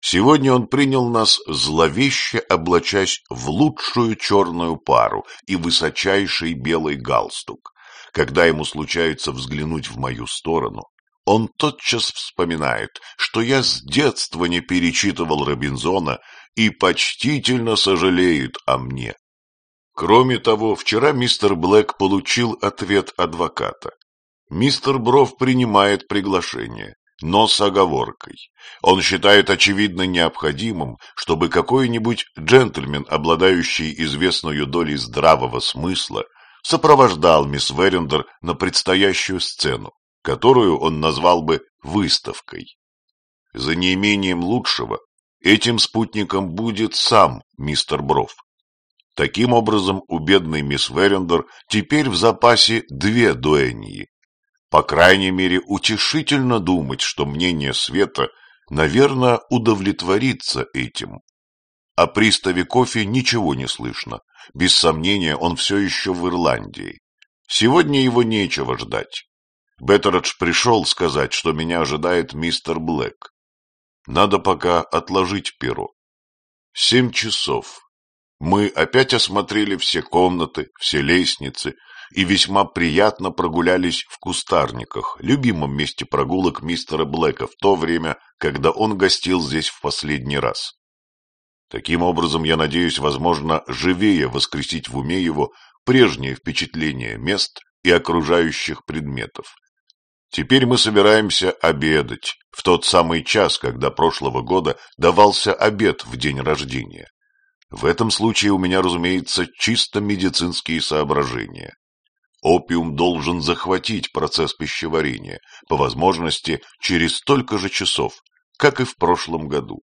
Сегодня он принял нас зловеще облачась в лучшую черную пару и высочайший белый галстук. Когда ему случается взглянуть в мою сторону, он тотчас вспоминает, что я с детства не перечитывал Робинзона и почтительно сожалеет о мне. Кроме того, вчера мистер Блэк получил ответ адвоката. Мистер Бров принимает приглашение, но с оговоркой. Он считает очевидно необходимым, чтобы какой-нибудь джентльмен, обладающий известной долей здравого смысла, сопровождал мисс Верендер на предстоящую сцену, которую он назвал бы выставкой. За неимением лучшего этим спутником будет сам мистер Бров. Таким образом, у бедной мисс Верендер теперь в запасе две дуэньи по крайней мере, утешительно думать, что мнение Света, наверное, удовлетворится этим. О приставе кофе ничего не слышно. Без сомнения, он все еще в Ирландии. Сегодня его нечего ждать. Беттередж пришел сказать, что меня ожидает мистер Блэк. Надо пока отложить перо. Семь часов. Мы опять осмотрели все комнаты, все лестницы, и весьма приятно прогулялись в кустарниках, любимом месте прогулок мистера Блэка в то время, когда он гостил здесь в последний раз. Таким образом, я надеюсь, возможно, живее воскресить в уме его прежние впечатления мест и окружающих предметов. Теперь мы собираемся обедать в тот самый час, когда прошлого года давался обед в день рождения. В этом случае у меня, разумеется, чисто медицинские соображения. Опиум должен захватить процесс пищеварения, по возможности через столько же часов, как и в прошлом году.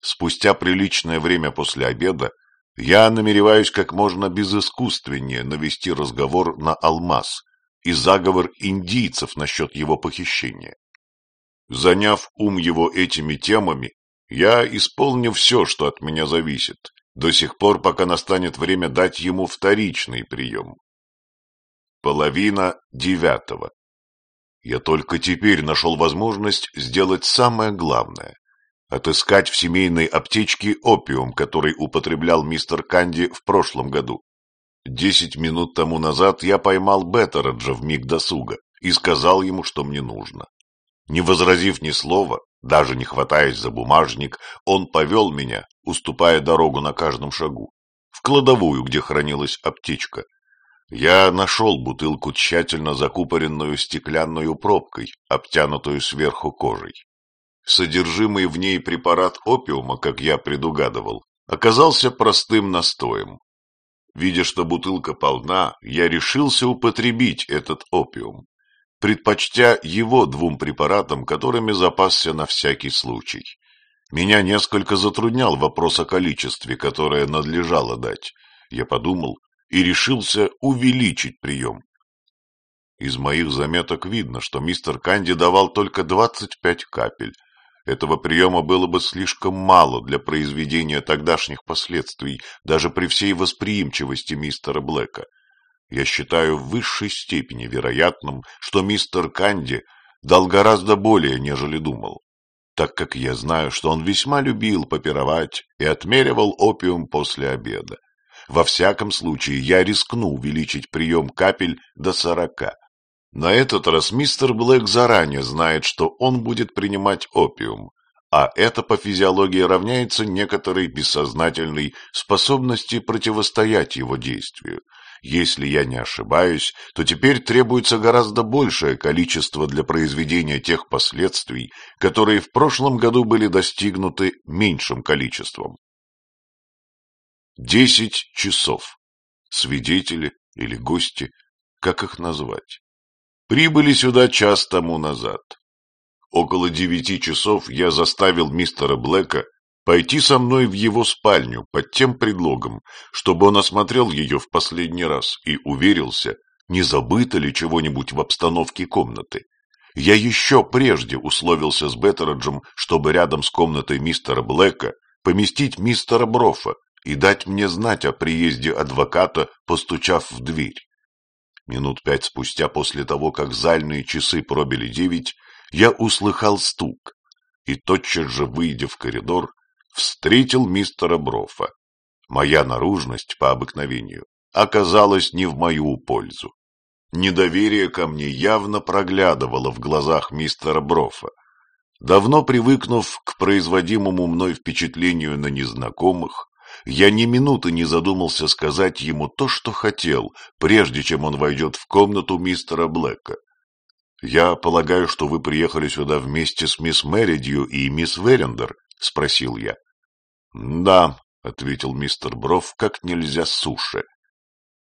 Спустя приличное время после обеда я намереваюсь как можно безыскусственнее навести разговор на алмаз и заговор индийцев насчет его похищения. Заняв ум его этими темами, я исполню все, что от меня зависит, до сих пор, пока настанет время дать ему вторичный прием. Половина девятого. Я только теперь нашел возможность сделать самое главное – отыскать в семейной аптечке опиум, который употреблял мистер Канди в прошлом году. Десять минут тому назад я поймал Беттераджа в миг досуга и сказал ему, что мне нужно. Не возразив ни слова, даже не хватаясь за бумажник, он повел меня, уступая дорогу на каждом шагу, в кладовую, где хранилась аптечка – я нашел бутылку, тщательно закупоренную стеклянную пробкой, обтянутую сверху кожей. Содержимый в ней препарат опиума, как я предугадывал, оказался простым настоем. Видя, что бутылка полна, я решился употребить этот опиум, предпочтя его двум препаратам, которыми запасся на всякий случай. Меня несколько затруднял вопрос о количестве, которое надлежало дать. Я подумал, и решился увеличить прием. Из моих заметок видно, что мистер Канди давал только 25 капель. Этого приема было бы слишком мало для произведения тогдашних последствий, даже при всей восприимчивости мистера Блэка. Я считаю в высшей степени вероятным, что мистер Канди дал гораздо более, нежели думал, так как я знаю, что он весьма любил попировать и отмеривал опиум после обеда. Во всяком случае, я рискну увеличить прием капель до сорока. На этот раз мистер Блэк заранее знает, что он будет принимать опиум, а это по физиологии равняется некоторой бессознательной способности противостоять его действию. Если я не ошибаюсь, то теперь требуется гораздо большее количество для произведения тех последствий, которые в прошлом году были достигнуты меньшим количеством. Десять часов. Свидетели или гости, как их назвать? прибыли сюда час тому назад. Около девяти часов я заставил мистера Блэка пойти со мной в его спальню под тем предлогом, чтобы он осмотрел ее в последний раз и уверился, не забыто ли чего-нибудь в обстановке комнаты. Я еще прежде условился с Беттераджем, чтобы рядом с комнатой мистера Блэка поместить мистера Брофа и дать мне знать о приезде адвоката, постучав в дверь. Минут пять спустя после того, как зальные часы пробили девять, я услыхал стук и, тотчас же выйдя в коридор, встретил мистера Брофа. Моя наружность, по обыкновению, оказалась не в мою пользу. Недоверие ко мне явно проглядывало в глазах мистера Брофа. Давно привыкнув к производимому мной впечатлению на незнакомых, я ни минуты не задумался сказать ему то, что хотел, прежде чем он войдет в комнату мистера Блэка. «Я полагаю, что вы приехали сюда вместе с мисс Мэридью и мисс Верендер?» — спросил я. «Да», — ответил мистер Бров, как нельзя суше.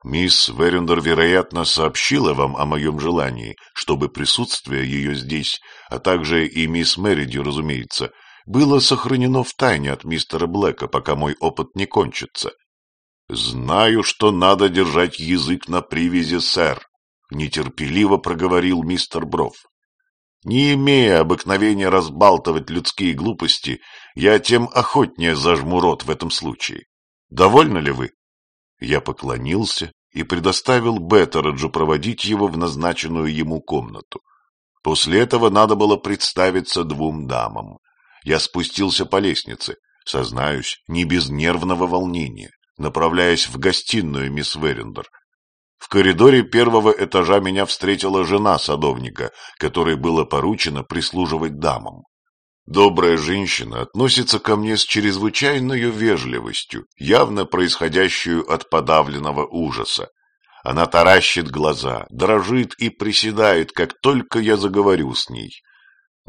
«Мисс Верендер, вероятно, сообщила вам о моем желании, чтобы присутствие ее здесь, а также и мисс Мэридью, разумеется, было сохранено в тайне от мистера Блэка, пока мой опыт не кончится. «Знаю, что надо держать язык на привязи, сэр», — нетерпеливо проговорил мистер Бров. «Не имея обыкновения разбалтывать людские глупости, я тем охотнее зажму рот в этом случае. Довольны ли вы?» Я поклонился и предоставил Беттераджу проводить его в назначенную ему комнату. После этого надо было представиться двум дамам. Я спустился по лестнице, сознаюсь, не без нервного волнения, направляясь в гостиную мисс Верендер. В коридоре первого этажа меня встретила жена садовника, которой было поручено прислуживать дамам. Добрая женщина относится ко мне с чрезвычайной вежливостью, явно происходящую от подавленного ужаса. Она таращит глаза, дрожит и приседает, как только я заговорю с ней.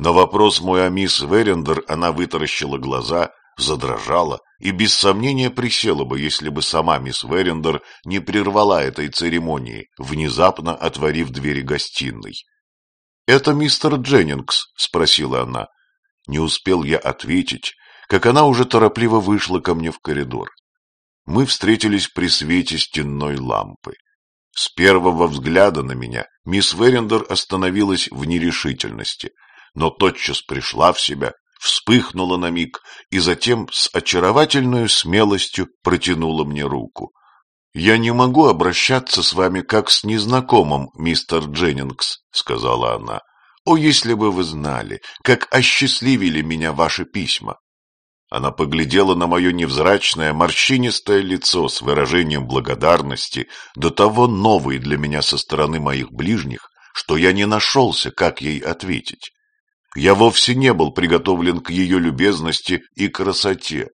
На вопрос мой о мисс Верендер она вытаращила глаза, задрожала и без сомнения присела бы, если бы сама мисс Верендер не прервала этой церемонии, внезапно отворив двери гостиной. — Это мистер Дженнингс? — спросила она. Не успел я ответить, как она уже торопливо вышла ко мне в коридор. Мы встретились при свете стенной лампы. С первого взгляда на меня мисс Верендер остановилась в нерешительности — но тотчас пришла в себя, вспыхнула на миг и затем с очаровательной смелостью протянула мне руку. «Я не могу обращаться с вами как с незнакомым, мистер Дженнингс», — сказала она. «О, если бы вы знали, как осчастливили меня ваши письма!» Она поглядела на мое невзрачное, морщинистое лицо с выражением благодарности, до того новой для меня со стороны моих ближних, что я не нашелся, как ей ответить. Я вовсе не был приготовлен к ее любезности и красоте.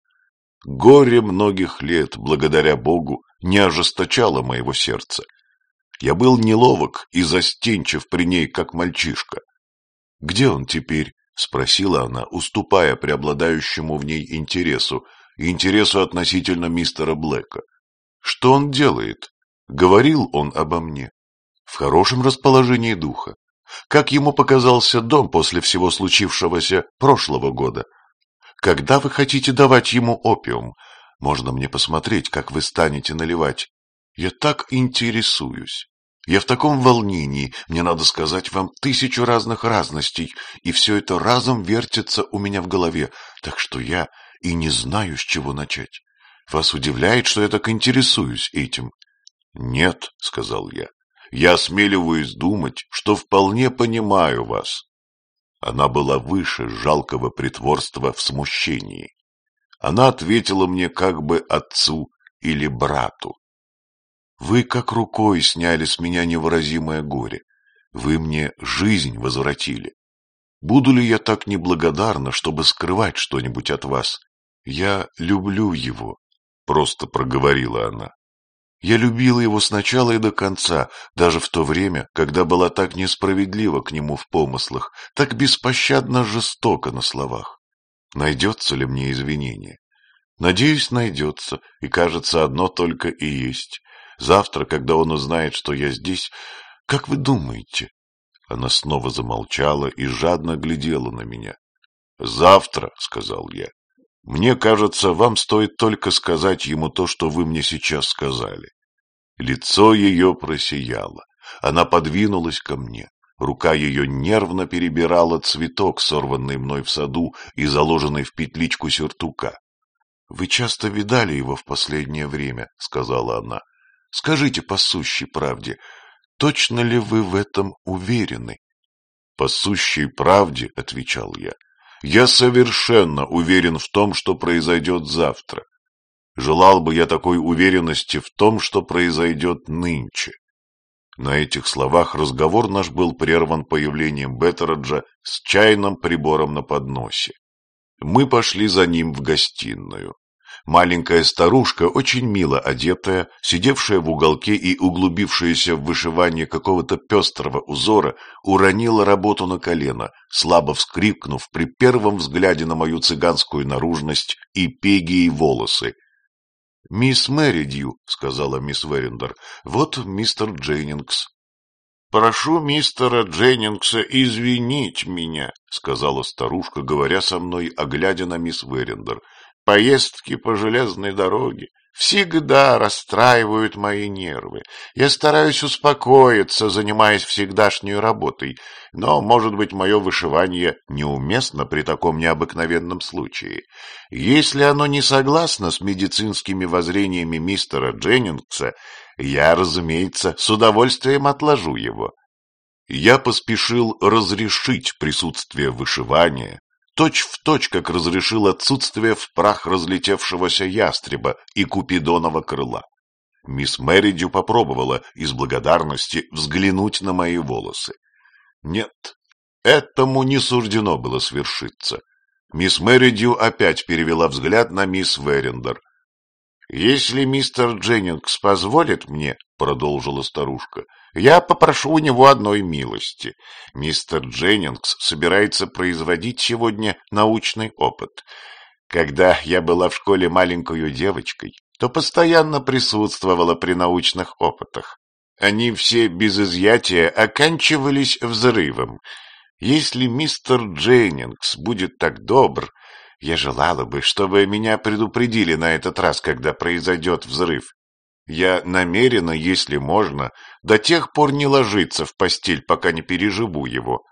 Горе многих лет, благодаря Богу, не ожесточало моего сердца. Я был неловок и застенчив при ней, как мальчишка. «Где он теперь?» — спросила она, уступая преобладающему в ней интересу, интересу относительно мистера Блэка. «Что он делает?» Говорил он обо мне. В хорошем расположении духа. Как ему показался дом после всего случившегося прошлого года? Когда вы хотите давать ему опиум? Можно мне посмотреть, как вы станете наливать? Я так интересуюсь. Я в таком волнении, мне надо сказать вам тысячу разных разностей, и все это разом вертится у меня в голове, так что я и не знаю, с чего начать. Вас удивляет, что я так интересуюсь этим? Нет, сказал я, я осмеливаюсь думать, что вполне понимаю вас. Она была выше жалкого притворства в смущении. Она ответила мне как бы отцу или брату. Вы как рукой сняли с меня невыразимое горе. Вы мне жизнь возвратили. Буду ли я так неблагодарна, чтобы скрывать что-нибудь от вас? Я люблю его, — просто проговорила она. Я любила его сначала и до конца, даже в то время, когда была так несправедлива к нему в помыслах, так беспощадно жестоко на словах. Найдется ли мне извинение? Надеюсь, найдется, и, кажется, одно только и есть. Завтра, когда он узнает, что я здесь, как вы думаете? Она снова замолчала и жадно глядела на меня. «Завтра», — сказал я, — «мне кажется, вам стоит только сказать ему то, что вы мне сейчас сказали». Лицо ее просияло. Она подвинулась ко мне. Рука ее нервно перебирала цветок, сорванный мной в саду и заложенный в петличку сюртука. — Вы часто видали его в последнее время, — сказала она. — Скажите по сущей правде, точно ли вы в этом уверены? — По сущей правде, — отвечал я, — я совершенно уверен в том, что произойдет завтра. Желал бы я такой уверенности в том, что произойдет нынче. На этих словах разговор наш был прерван появлением Беттераджа с чайным прибором на подносе. Мы пошли за ним в гостиную. Маленькая старушка, очень мило одетая, сидевшая в уголке и углубившаяся в вышивание какого-то пестрого узора, уронила работу на колено, слабо вскрикнув при первом взгляде на мою цыганскую наружность и пеги и волосы, — Мисс Мэридью, — сказала мисс Верендер, — вот мистер Дженнингс. — Прошу мистера Дженнингса извинить меня, — сказала старушка, говоря со мной, а глядя на мисс Верендер. — Поездки по железной дороге всегда расстраивают мои нервы. Я стараюсь успокоиться, занимаясь всегдашней работой, но, может быть, мое вышивание неуместно при таком необыкновенном случае. Если оно не согласно с медицинскими воззрениями мистера Дженнингса, я, разумеется, с удовольствием отложу его. Я поспешил разрешить присутствие вышивания, точь в точь, как разрешил отсутствие в прах разлетевшегося ястреба и купидонова крыла. Мисс Мэридю попробовала из благодарности взглянуть на мои волосы. Нет, этому не суждено было свершиться. Мисс Мэридю опять перевела взгляд на мисс Верендер. «Если мистер Дженнингс позволит мне, — продолжила старушка, — я попрошу у него одной милости. Мистер Дженнингс собирается производить сегодня научный опыт. Когда я была в школе маленькой девочкой, то постоянно присутствовала при научных опытах. Они все без изъятия оканчивались взрывом. Если мистер Дженнингс будет так добр, я желала бы, чтобы меня предупредили на этот раз, когда произойдет взрыв. Я намерена, если можно, до тех пор не ложиться в постель, пока не переживу его.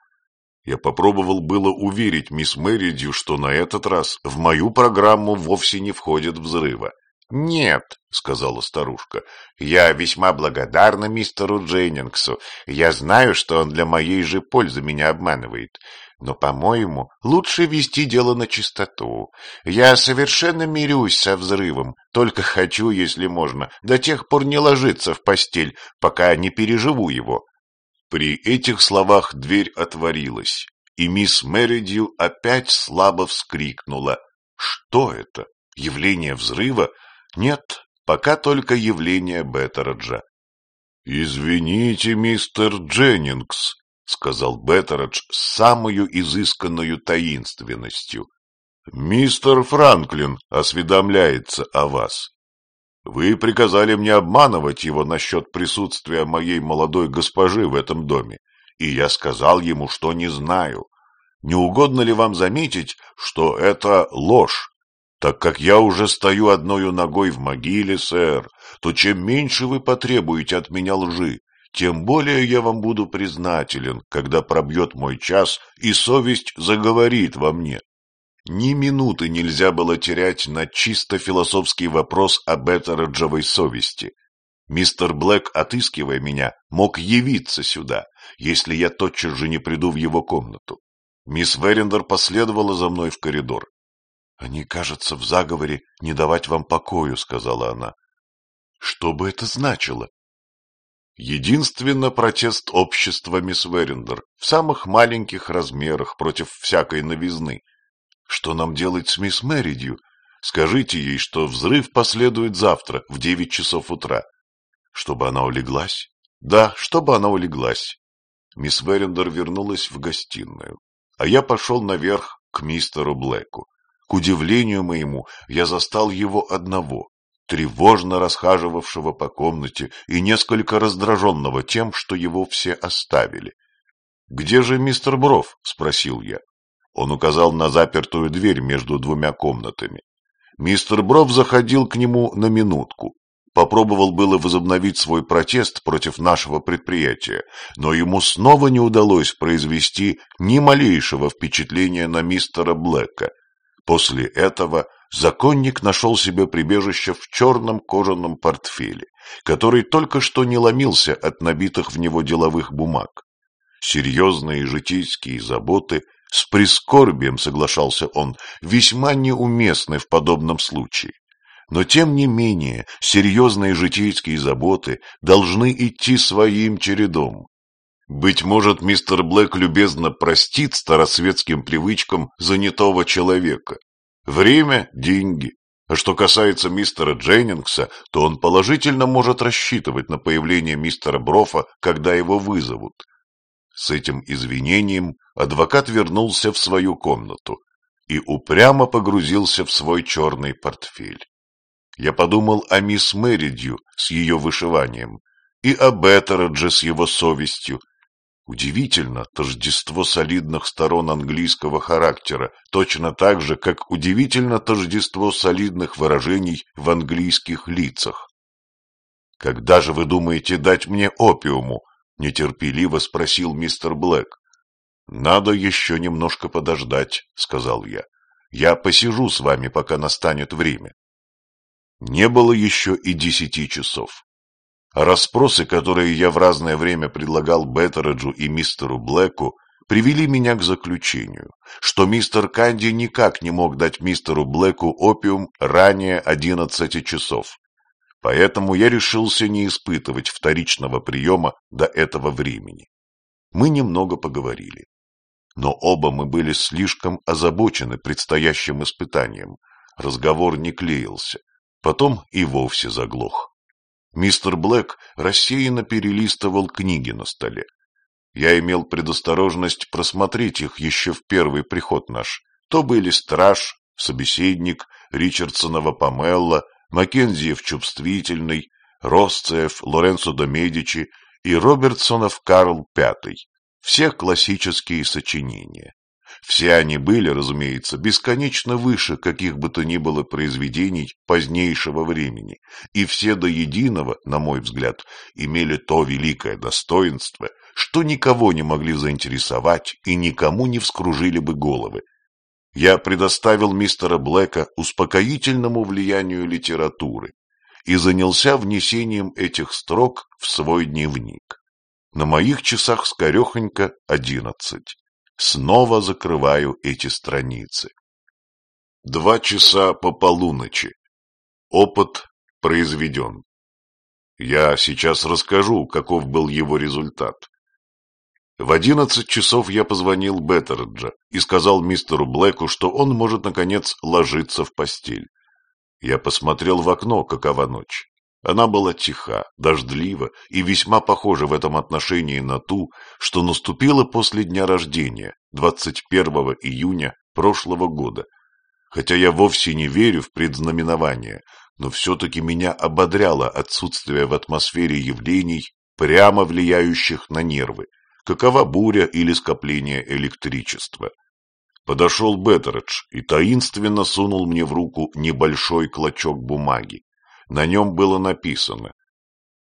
Я попробовал было уверить мисс Мэридью, что на этот раз в мою программу вовсе не входит взрыва. «Нет», — сказала старушка, — «я весьма благодарна мистеру Дженнингсу. Я знаю, что он для моей же пользы меня обманывает. Но, по-моему, лучше вести дело на чистоту. Я совершенно мирюсь со взрывом, только хочу, если можно, до тех пор не ложиться в постель, пока не переживу его». При этих словах дверь отворилась, и мисс Меридью опять слабо вскрикнула. «Что это? Явление взрыва?» Нет, пока только явление Беттераджа. «Извините, мистер Дженнингс», — сказал Беттерадж с самою изысканную таинственностью. «Мистер Франклин осведомляется о вас. Вы приказали мне обманывать его насчет присутствия моей молодой госпожи в этом доме, и я сказал ему, что не знаю. Не угодно ли вам заметить, что это ложь? Так как я уже стою одною ногой в могиле, сэр, то чем меньше вы потребуете от меня лжи, тем более я вам буду признателен, когда пробьет мой час и совесть заговорит во мне. Ни минуты нельзя было терять на чисто философский вопрос об Этереджевой совести. Мистер Блэк, отыскивая меня, мог явиться сюда, если я тотчас же не приду в его комнату. Мисс Верендер последовала за мной в коридор. — Они, кажется, в заговоре не давать вам покою, — сказала она. — Что бы это значило? Единственно протест общества мисс Верендер в самых маленьких размерах против всякой новизны. Что нам делать с мисс Мэридью? Скажите ей, что взрыв последует завтра в девять часов утра. Чтобы она улеглась? Да, чтобы она улеглась. Мисс Верендер вернулась в гостиную, а я пошел наверх к мистеру Блэку. К удивлению моему, я застал его одного, тревожно расхаживавшего по комнате и несколько раздраженного тем, что его все оставили. — Где же мистер Бров? — спросил я. Он указал на запертую дверь между двумя комнатами. Мистер Бров заходил к нему на минутку. Попробовал было возобновить свой протест против нашего предприятия, но ему снова не удалось произвести ни малейшего впечатления на мистера Блэка. После этого законник нашел себе прибежище в черном кожаном портфеле, который только что не ломился от набитых в него деловых бумаг. Серьезные житейские заботы с прискорбием, соглашался он, весьма неуместны в подобном случае. Но тем не менее серьезные житейские заботы должны идти своим чередом. Быть может, мистер Блэк любезно простит старосветским привычкам занятого человека. Время – деньги. А что касается мистера Дженнингса, то он положительно может рассчитывать на появление мистера Брофа, когда его вызовут. С этим извинением адвокат вернулся в свою комнату и упрямо погрузился в свой черный портфель. Я подумал о мисс Мэридью с ее вышиванием и о Беттередже с его совестью. Удивительно тождество солидных сторон английского характера, точно так же, как удивительно тождество солидных выражений в английских лицах. «Когда же вы думаете дать мне опиуму?» — нетерпеливо спросил мистер Блэк. «Надо еще немножко подождать», — сказал я. «Я посижу с вами, пока настанет время». Не было еще и десяти часов. Распросы, которые я в разное время предлагал Беттереджу и мистеру Блэку, привели меня к заключению, что мистер Канди никак не мог дать мистеру Блэку опиум ранее одиннадцати часов. Поэтому я решился не испытывать вторичного приема до этого времени. Мы немного поговорили. Но оба мы были слишком озабочены предстоящим испытанием. Разговор не клеился. Потом и вовсе заглох. Мистер Блэк рассеянно перелистывал книги на столе. Я имел предосторожность просмотреть их еще в первый приход наш. То были «Страж», «Собеседник», Ричардсонова Памелла, Маккензиев Чувствительный, Росцев, Лоренцо де Медичи и Робертсонов Карл V. Все классические сочинения. Все они были, разумеется, бесконечно выше каких бы то ни было произведений позднейшего времени, и все до единого, на мой взгляд, имели то великое достоинство, что никого не могли заинтересовать и никому не вскружили бы головы. Я предоставил мистера Блэка успокоительному влиянию литературы и занялся внесением этих строк в свой дневник. На моих часах скорехонько одиннадцать. Снова закрываю эти страницы. Два часа по полуночи. Опыт произведен. Я сейчас расскажу, каков был его результат. В одиннадцать часов я позвонил Беттерджа и сказал мистеру Блэку, что он может, наконец, ложиться в постель. Я посмотрел в окно, какова ночь. Она была тиха, дождлива и весьма похожа в этом отношении на ту, что наступила после дня рождения, 21 июня прошлого года. Хотя я вовсе не верю в предзнаменование, но все-таки меня ободряло отсутствие в атмосфере явлений, прямо влияющих на нервы, какова буря или скопление электричества. Подошел Беттередж и таинственно сунул мне в руку небольшой клочок бумаги. На нем было написано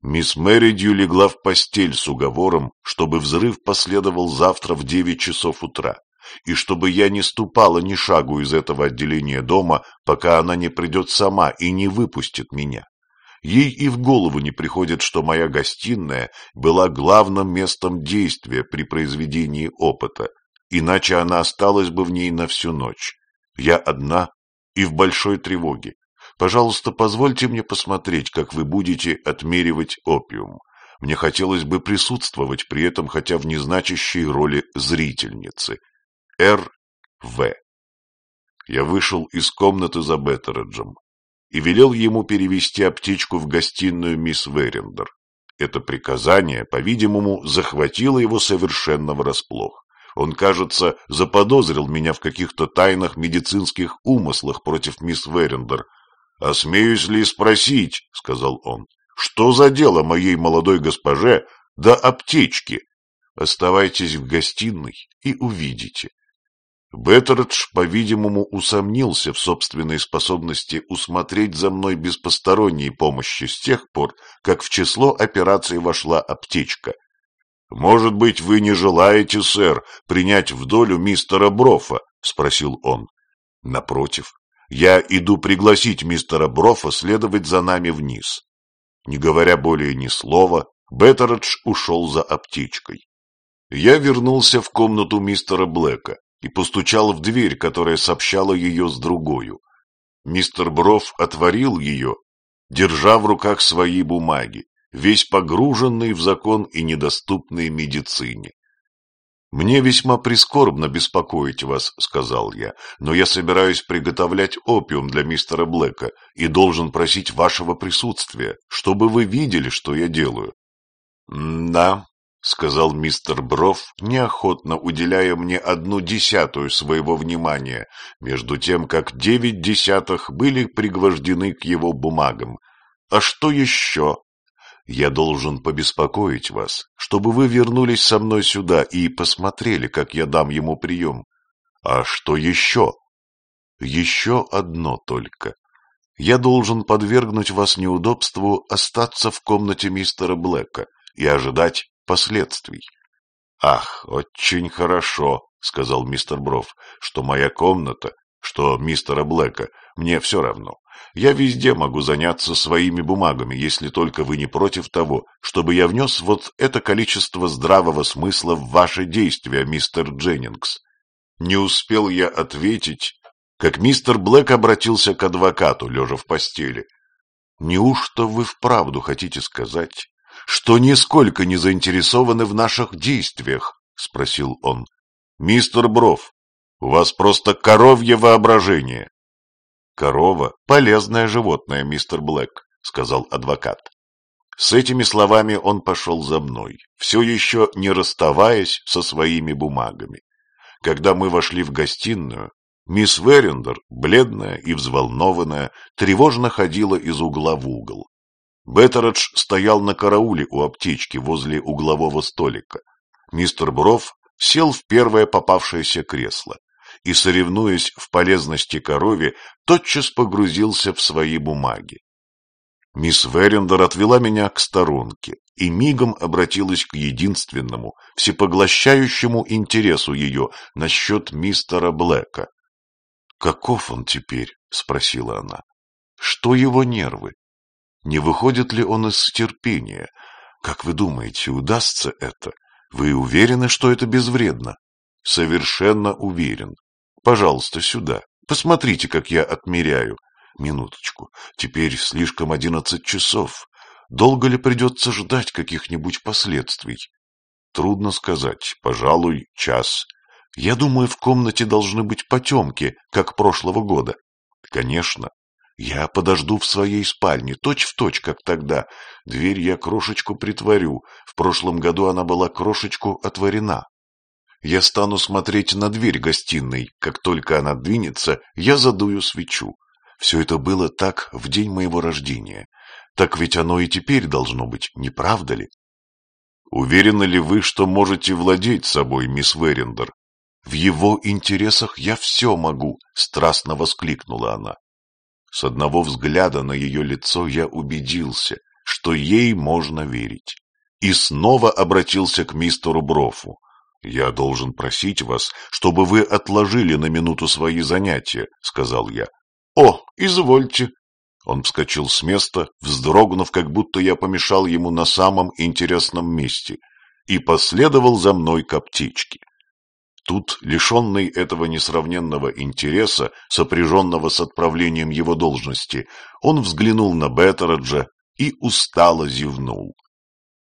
Мисс Мэридью легла в постель с уговором, чтобы взрыв последовал завтра в девять часов утра, и чтобы я не ступала ни шагу из этого отделения дома, пока она не придет сама и не выпустит меня. Ей и в голову не приходит, что моя гостиная была главным местом действия при произведении опыта, иначе она осталась бы в ней на всю ночь. Я одна и в большой тревоге. Пожалуйста, позвольте мне посмотреть, как вы будете отмеривать опиум. Мне хотелось бы присутствовать при этом хотя в незначащей роли зрительницы. Р. В. Я вышел из комнаты за Беттереджем и велел ему перевести аптечку в гостиную мисс Верендер. Это приказание, по-видимому, захватило его совершенно врасплох. Он, кажется, заподозрил меня в каких-то тайных медицинских умыслах против мисс Верендер. «Осмеюсь ли спросить, — сказал он, — что за дело моей молодой госпоже до аптечки? Оставайтесь в гостиной и увидите». Беттердж, по-видимому, усомнился в собственной способности усмотреть за мной без посторонней помощи с тех пор, как в число операций вошла аптечка — «Может быть, вы не желаете, сэр, принять в долю мистера Брофа?» — спросил он. «Напротив, я иду пригласить мистера Брофа следовать за нами вниз». Не говоря более ни слова, Беттередж ушел за аптечкой. Я вернулся в комнату мистера Блэка и постучал в дверь, которая сообщала ее с другою. Мистер Броф отворил ее, держа в руках свои бумаги весь погруженный в закон и недоступный медицине. «Мне весьма прискорбно беспокоить вас», — сказал я, «но я собираюсь приготовлять опиум для мистера Блэка и должен просить вашего присутствия, чтобы вы видели, что я делаю». «Да», — сказал мистер Броф, неохотно уделяя мне одну десятую своего внимания, между тем, как девять десятых были пригвождены к его бумагам. «А что еще?» Я должен побеспокоить вас, чтобы вы вернулись со мной сюда и посмотрели, как я дам ему прием. А что еще? Еще одно только. Я должен подвергнуть вас неудобству остаться в комнате мистера Блэка и ожидать последствий. — Ах, очень хорошо, — сказал мистер Бров, — что моя комната, что мистера Блэка, мне все равно. Я везде могу заняться своими бумагами, если только вы не против того, чтобы я внес вот это количество здравого смысла в ваши действия, мистер Дженнингс. Не успел я ответить, как мистер Блэк обратился к адвокату, лежа в постели. «Неужто вы вправду хотите сказать, что нисколько не заинтересованы в наших действиях?» — спросил он. «Мистер Бров, у вас просто коровье воображение. «Корова — полезное животное, мистер Блэк», — сказал адвокат. С этими словами он пошел за мной, все еще не расставаясь со своими бумагами. Когда мы вошли в гостиную, мисс Верендер, бледная и взволнованная, тревожно ходила из угла в угол. Беттередж стоял на карауле у аптечки возле углового столика. Мистер Бров сел в первое попавшееся кресло и, соревнуясь в полезности корове, тотчас погрузился в свои бумаги. Мисс Верендер отвела меня к сторонке и мигом обратилась к единственному, всепоглощающему интересу ее насчет мистера Блэка. «Каков он теперь?» — спросила она. «Что его нервы? Не выходит ли он из терпения? Как вы думаете, удастся это? Вы уверены, что это безвредно?» «Совершенно уверен. Пожалуйста, сюда. Посмотрите, как я отмеряю. Минуточку. Теперь слишком одиннадцать часов. Долго ли придется ждать каких-нибудь последствий? Трудно сказать. Пожалуй, час. Я думаю, в комнате должны быть потемки, как прошлого года. Конечно. Я подожду в своей спальне, точь-в-точь, точь, как тогда. Дверь я крошечку притворю. В прошлом году она была крошечку отворена. Я стану смотреть на дверь гостиной. Как только она двинется, я задую свечу. Все это было так в день моего рождения. Так ведь оно и теперь должно быть, не правда ли? Уверены ли вы, что можете владеть собой, мисс Верендер? В его интересах я все могу, страстно воскликнула она. С одного взгляда на ее лицо я убедился, что ей можно верить. И снова обратился к мистеру Брофу. «Я должен просить вас, чтобы вы отложили на минуту свои занятия», — сказал я. «О, извольте». Он вскочил с места, вздрогнув, как будто я помешал ему на самом интересном месте, и последовал за мной к аптечке. Тут, лишенный этого несравненного интереса, сопряженного с отправлением его должности, он взглянул на Беттераджа и устало зевнул.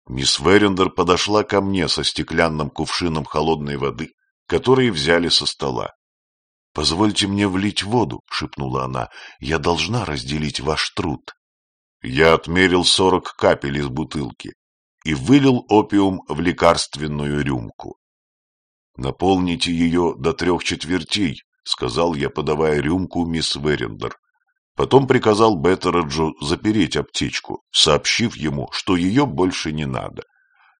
Мисс Верендер подошла ко мне со стеклянным кувшином холодной воды, который взяли со стола. — Позвольте мне влить воду, — шепнула она, — я должна разделить ваш труд. Я отмерил сорок капель из бутылки и вылил опиум в лекарственную рюмку. «Наполните ее до трех четвертей», — сказал я, подавая рюмку мисс Верендер. Потом приказал Беттераджу запереть аптечку, сообщив ему, что ее больше не надо.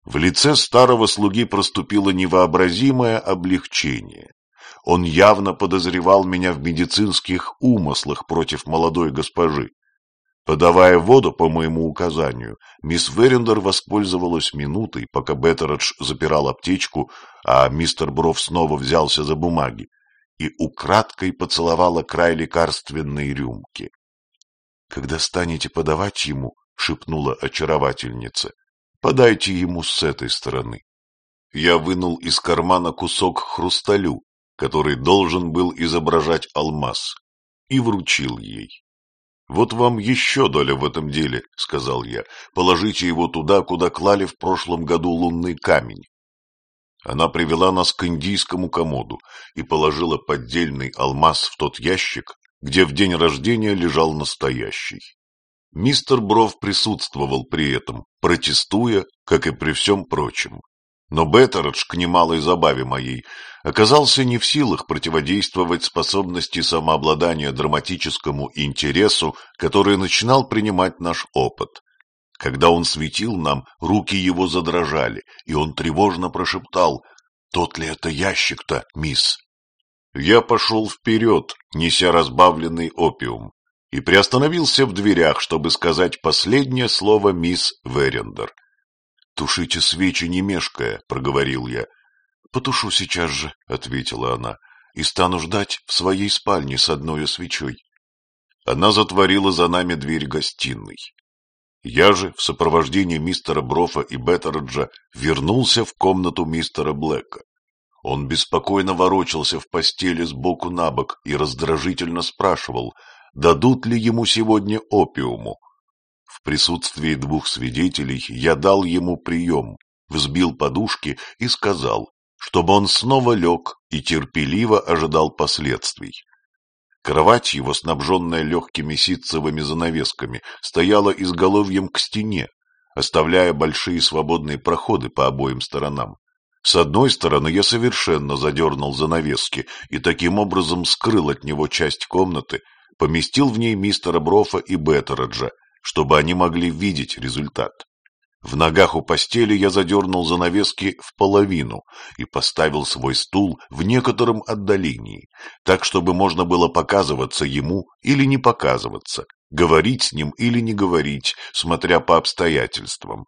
В лице старого слуги проступило невообразимое облегчение. Он явно подозревал меня в медицинских умыслах против молодой госпожи. Подавая воду по моему указанию, мисс Верендер воспользовалась минутой, пока Беттередж запирал аптечку, а мистер Бров снова взялся за бумаги, и украдкой поцеловала край лекарственной рюмки. — Когда станете подавать ему, — шепнула очаровательница, — подайте ему с этой стороны. Я вынул из кармана кусок хрусталю, который должен был изображать алмаз, и вручил ей. «Вот вам еще доля в этом деле», — сказал я. «Положите его туда, куда клали в прошлом году лунный камень». Она привела нас к индийскому комоду и положила поддельный алмаз в тот ящик, где в день рождения лежал настоящий. Мистер Бров присутствовал при этом, протестуя, как и при всем прочем. Но Беттередж, к немалой забаве моей, оказался не в силах противодействовать способности самообладания драматическому интересу, который начинал принимать наш опыт. Когда он светил нам, руки его задрожали, и он тревожно прошептал «Тот ли это ящик-то, мисс?» Я пошел вперед, неся разбавленный опиум, и приостановился в дверях, чтобы сказать последнее слово мисс Верендер. «Тушите свечи, не мешкая», — проговорил я. «Потушу сейчас же», — ответила она, — «и стану ждать в своей спальне с одной свечой». Она затворила за нами дверь гостиной. Я же, в сопровождении мистера Брофа и Беттерджа, вернулся в комнату мистера Блэка. Он беспокойно ворочался в постели сбоку на бок и раздражительно спрашивал, дадут ли ему сегодня опиуму. В присутствии двух свидетелей я дал ему прием, взбил подушки и сказал, чтобы он снова лег и терпеливо ожидал последствий. Кровать его, снабженная легкими ситцевыми занавесками, стояла изголовьем к стене, оставляя большие свободные проходы по обоим сторонам. С одной стороны я совершенно задернул занавески и таким образом скрыл от него часть комнаты, поместил в ней мистера Брофа и Беттераджа, чтобы они могли видеть результат. В ногах у постели я задернул занавески в половину и поставил свой стул в некотором отдалении, так, чтобы можно было показываться ему или не показываться, говорить с ним или не говорить, смотря по обстоятельствам.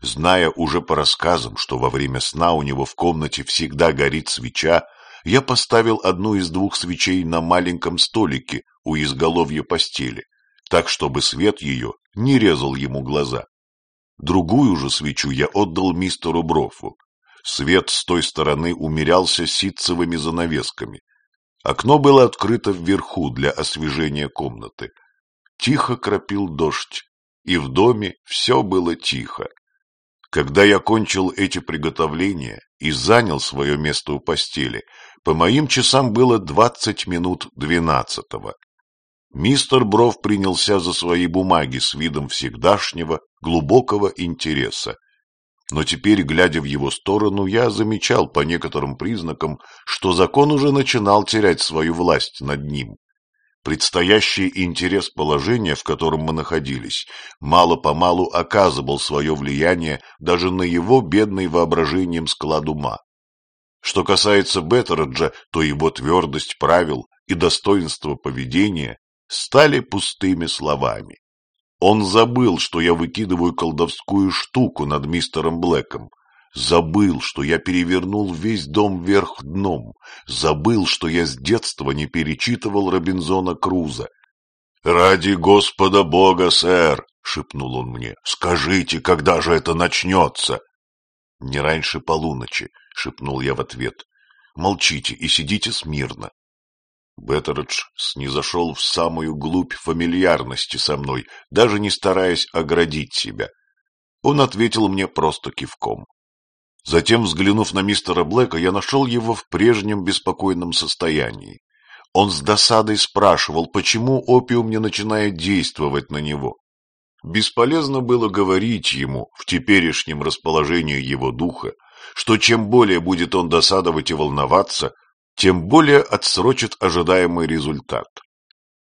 Зная уже по рассказам, что во время сна у него в комнате всегда горит свеча, я поставил одну из двух свечей на маленьком столике у изголовья постели, так, чтобы свет ее не резал ему глаза. Другую же свечу я отдал мистеру Брофу. Свет с той стороны умерялся ситцевыми занавесками. Окно было открыто вверху для освежения комнаты. Тихо кропил дождь, и в доме все было тихо. Когда я кончил эти приготовления и занял свое место у постели, по моим часам было двадцать минут двенадцатого. Мистер Бров принялся за свои бумаги с видом всегдашнего, глубокого интереса. Но теперь, глядя в его сторону, я замечал по некоторым признакам, что закон уже начинал терять свою власть над ним. Предстоящий интерес положения, в котором мы находились, мало-помалу оказывал свое влияние даже на его бедный воображением склад ума. Что касается Беттераджа, то его твердость правил и достоинство поведения стали пустыми словами. Он забыл, что я выкидываю колдовскую штуку над мистером Блэком. Забыл, что я перевернул весь дом вверх дном. Забыл, что я с детства не перечитывал Робинзона Круза. «Ради Господа Бога, сэр!» — шепнул он мне. «Скажите, когда же это начнется?» «Не раньше полуночи», — шепнул я в ответ. «Молчите и сидите смирно. Беттередж снизошел в самую глубь фамильярности со мной, даже не стараясь оградить себя. Он ответил мне просто кивком. Затем, взглянув на мистера Блэка, я нашел его в прежнем беспокойном состоянии. Он с досадой спрашивал, почему опиум не начинает действовать на него. Бесполезно было говорить ему в теперешнем расположении его духа, что чем более будет он досадовать и волноваться, тем более отсрочит ожидаемый результат.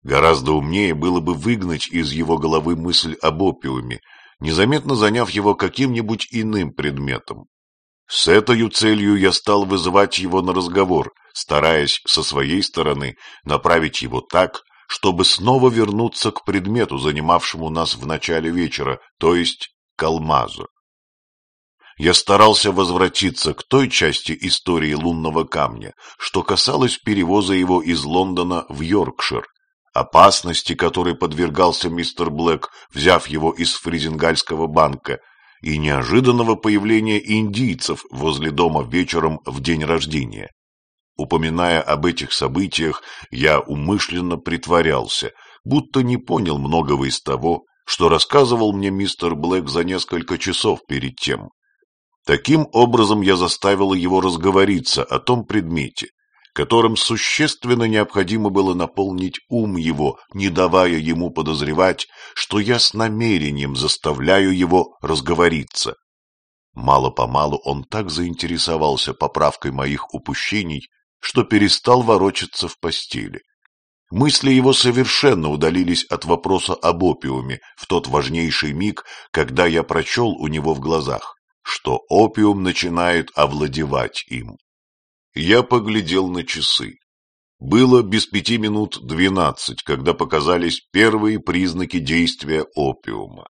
Гораздо умнее было бы выгнать из его головы мысль об опиуме, незаметно заняв его каким-нибудь иным предметом. С этой целью я стал вызывать его на разговор, стараясь со своей стороны направить его так, чтобы снова вернуться к предмету, занимавшему нас в начале вечера, то есть к алмазу я старался возвратиться к той части истории лунного камня, что касалось перевоза его из Лондона в Йоркшир, опасности, которой подвергался мистер Блэк, взяв его из фризингальского банка, и неожиданного появления индийцев возле дома вечером в день рождения. Упоминая об этих событиях, я умышленно притворялся, будто не понял многого из того, что рассказывал мне мистер Блэк за несколько часов перед тем. Таким образом я заставила его разговориться о том предмете, которым существенно необходимо было наполнить ум его, не давая ему подозревать, что я с намерением заставляю его разговориться. Мало-помалу он так заинтересовался поправкой моих упущений, что перестал ворочаться в постели. Мысли его совершенно удалились от вопроса об опиуме в тот важнейший миг, когда я прочел у него в глазах что опиум начинает овладевать им. Я поглядел на часы. Было без пяти минут двенадцать, когда показались первые признаки действия опиума.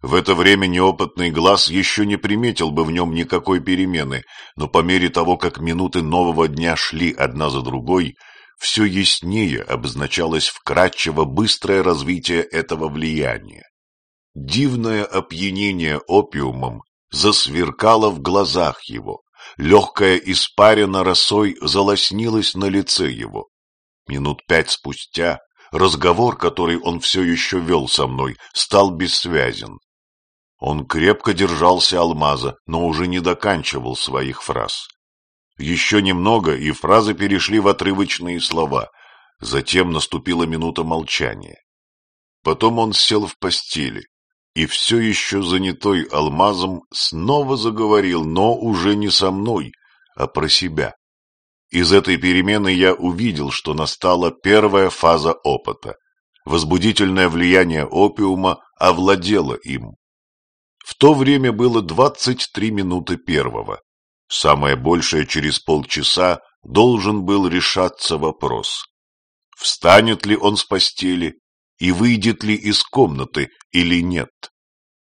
В это время неопытный глаз еще не приметил бы в нем никакой перемены, но по мере того, как минуты нового дня шли одна за другой, все яснее обозначалось вкрадчиво быстрое развитие этого влияния. Дивное опьянение опиумом засверкало в глазах его, легкая испарина росой залоснилась на лице его. Минут пять спустя разговор, который он все еще вел со мной, стал бессвязен. Он крепко держался алмаза, но уже не доканчивал своих фраз. Еще немного, и фразы перешли в отрывочные слова. Затем наступила минута молчания. Потом он сел в постели, и все еще занятой алмазом снова заговорил, но уже не со мной, а про себя. Из этой перемены я увидел, что настала первая фаза опыта. Возбудительное влияние опиума овладело им. В то время было двадцать три минуты первого. Самое большее через полчаса должен был решаться вопрос. Встанет ли он с постели и выйдет ли из комнаты или нет.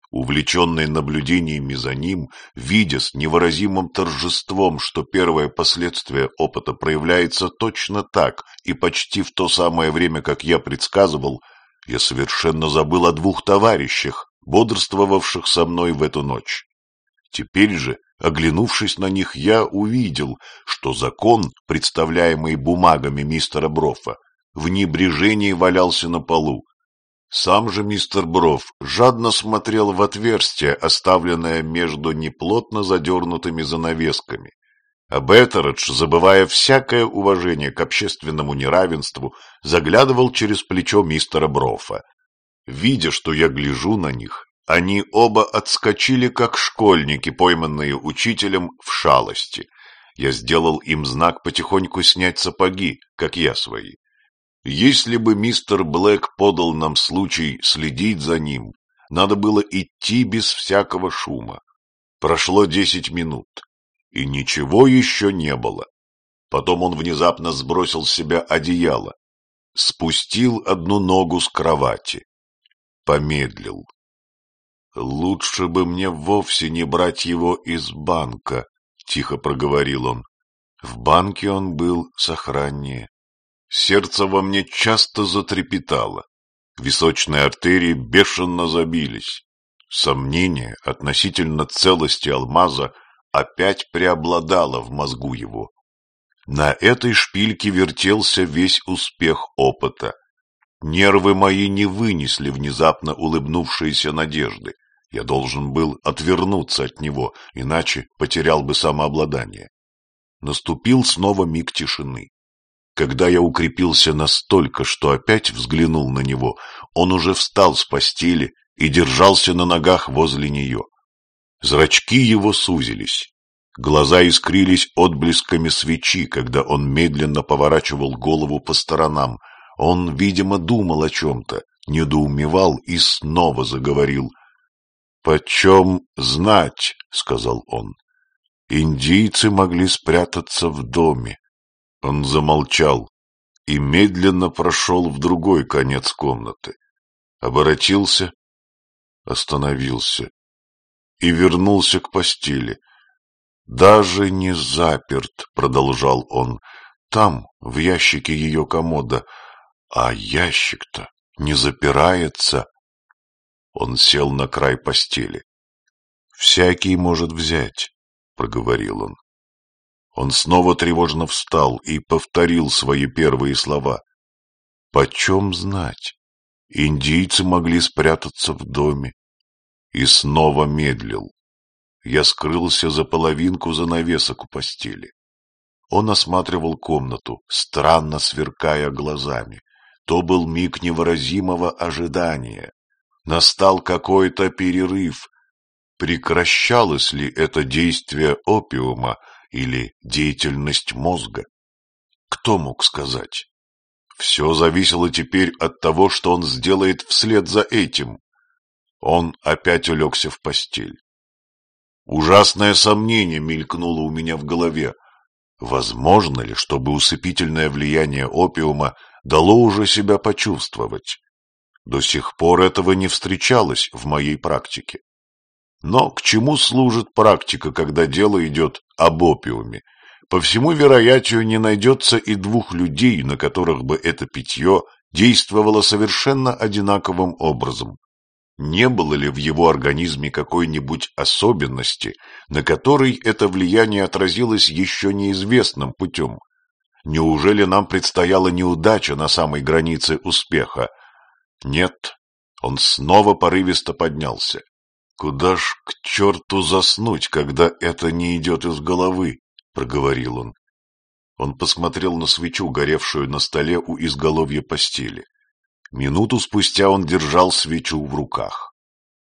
Увлеченный наблюдениями за ним, видя с невыразимым торжеством, что первое последствие опыта проявляется точно так и почти в то самое время, как я предсказывал, я совершенно забыл о двух товарищах, бодрствовавших со мной в эту ночь. Теперь же, оглянувшись на них, я увидел, что закон, представляемый бумагами мистера Брофа, в небрежении валялся на полу. Сам же мистер Бров жадно смотрел в отверстие, оставленное между неплотно задернутыми занавесками. А Беттередж, забывая всякое уважение к общественному неравенству, заглядывал через плечо мистера Брофа. Видя, что я гляжу на них, они оба отскочили, как школьники, пойманные учителем в шалости. Я сделал им знак потихоньку снять сапоги, как я свои. Если бы мистер Блэк подал нам случай следить за ним, надо было идти без всякого шума. Прошло десять минут, и ничего еще не было. Потом он внезапно сбросил с себя одеяло, спустил одну ногу с кровати. помедлил. «Лучше бы мне вовсе не брать его из банка», — тихо проговорил он. В банке он был сохраннее. Сердце во мне часто затрепетало. Височные артерии бешено забились. Сомнение относительно целости алмаза опять преобладало в мозгу его. На этой шпильке вертелся весь успех опыта. Нервы мои не вынесли внезапно улыбнувшиеся надежды. Я должен был отвернуться от него, иначе потерял бы самообладание. Наступил снова миг тишины. Когда я укрепился настолько, что опять взглянул на него, он уже встал с постели и держался на ногах возле нее. Зрачки его сузились. Глаза искрились отблесками свечи, когда он медленно поворачивал голову по сторонам. Он, видимо, думал о чем-то, недоумевал и снова заговорил. — Почем знать, — сказал он. Индийцы могли спрятаться в доме. Он замолчал и медленно прошел в другой конец комнаты. Оборотился, остановился и вернулся к постели. «Даже не заперт», — продолжал он, — «там, в ящике ее комода, а ящик-то не запирается». Он сел на край постели. «Всякий может взять», — проговорил он. Он снова тревожно встал и повторил свои первые слова. «Почем знать? Индийцы могли спрятаться в доме». И снова медлил. Я скрылся за половинку занавесок у постели. Он осматривал комнату, странно сверкая глазами. То был миг невыразимого ожидания. Настал какой-то перерыв. Прекращалось ли это действие опиума или деятельность мозга? Кто мог сказать? Все зависело теперь от того, что он сделает вслед за этим. Он опять улегся в постель. Ужасное сомнение мелькнуло у меня в голове. Возможно ли, чтобы усыпительное влияние опиума дало уже себя почувствовать? До сих пор этого не встречалось в моей практике. Но к чему служит практика, когда дело идет об опиуме? По всему вероятию не найдется и двух людей, на которых бы это питье действовало совершенно одинаковым образом. Не было ли в его организме какой-нибудь особенности, на которой это влияние отразилось еще неизвестным путем? Неужели нам предстояла неудача на самой границе успеха? Нет, он снова порывисто поднялся. Куда ж к черту заснуть, когда это не идет из головы? — проговорил он. Он посмотрел на свечу, горевшую на столе у изголовья постели. Минуту спустя он держал свечу в руках.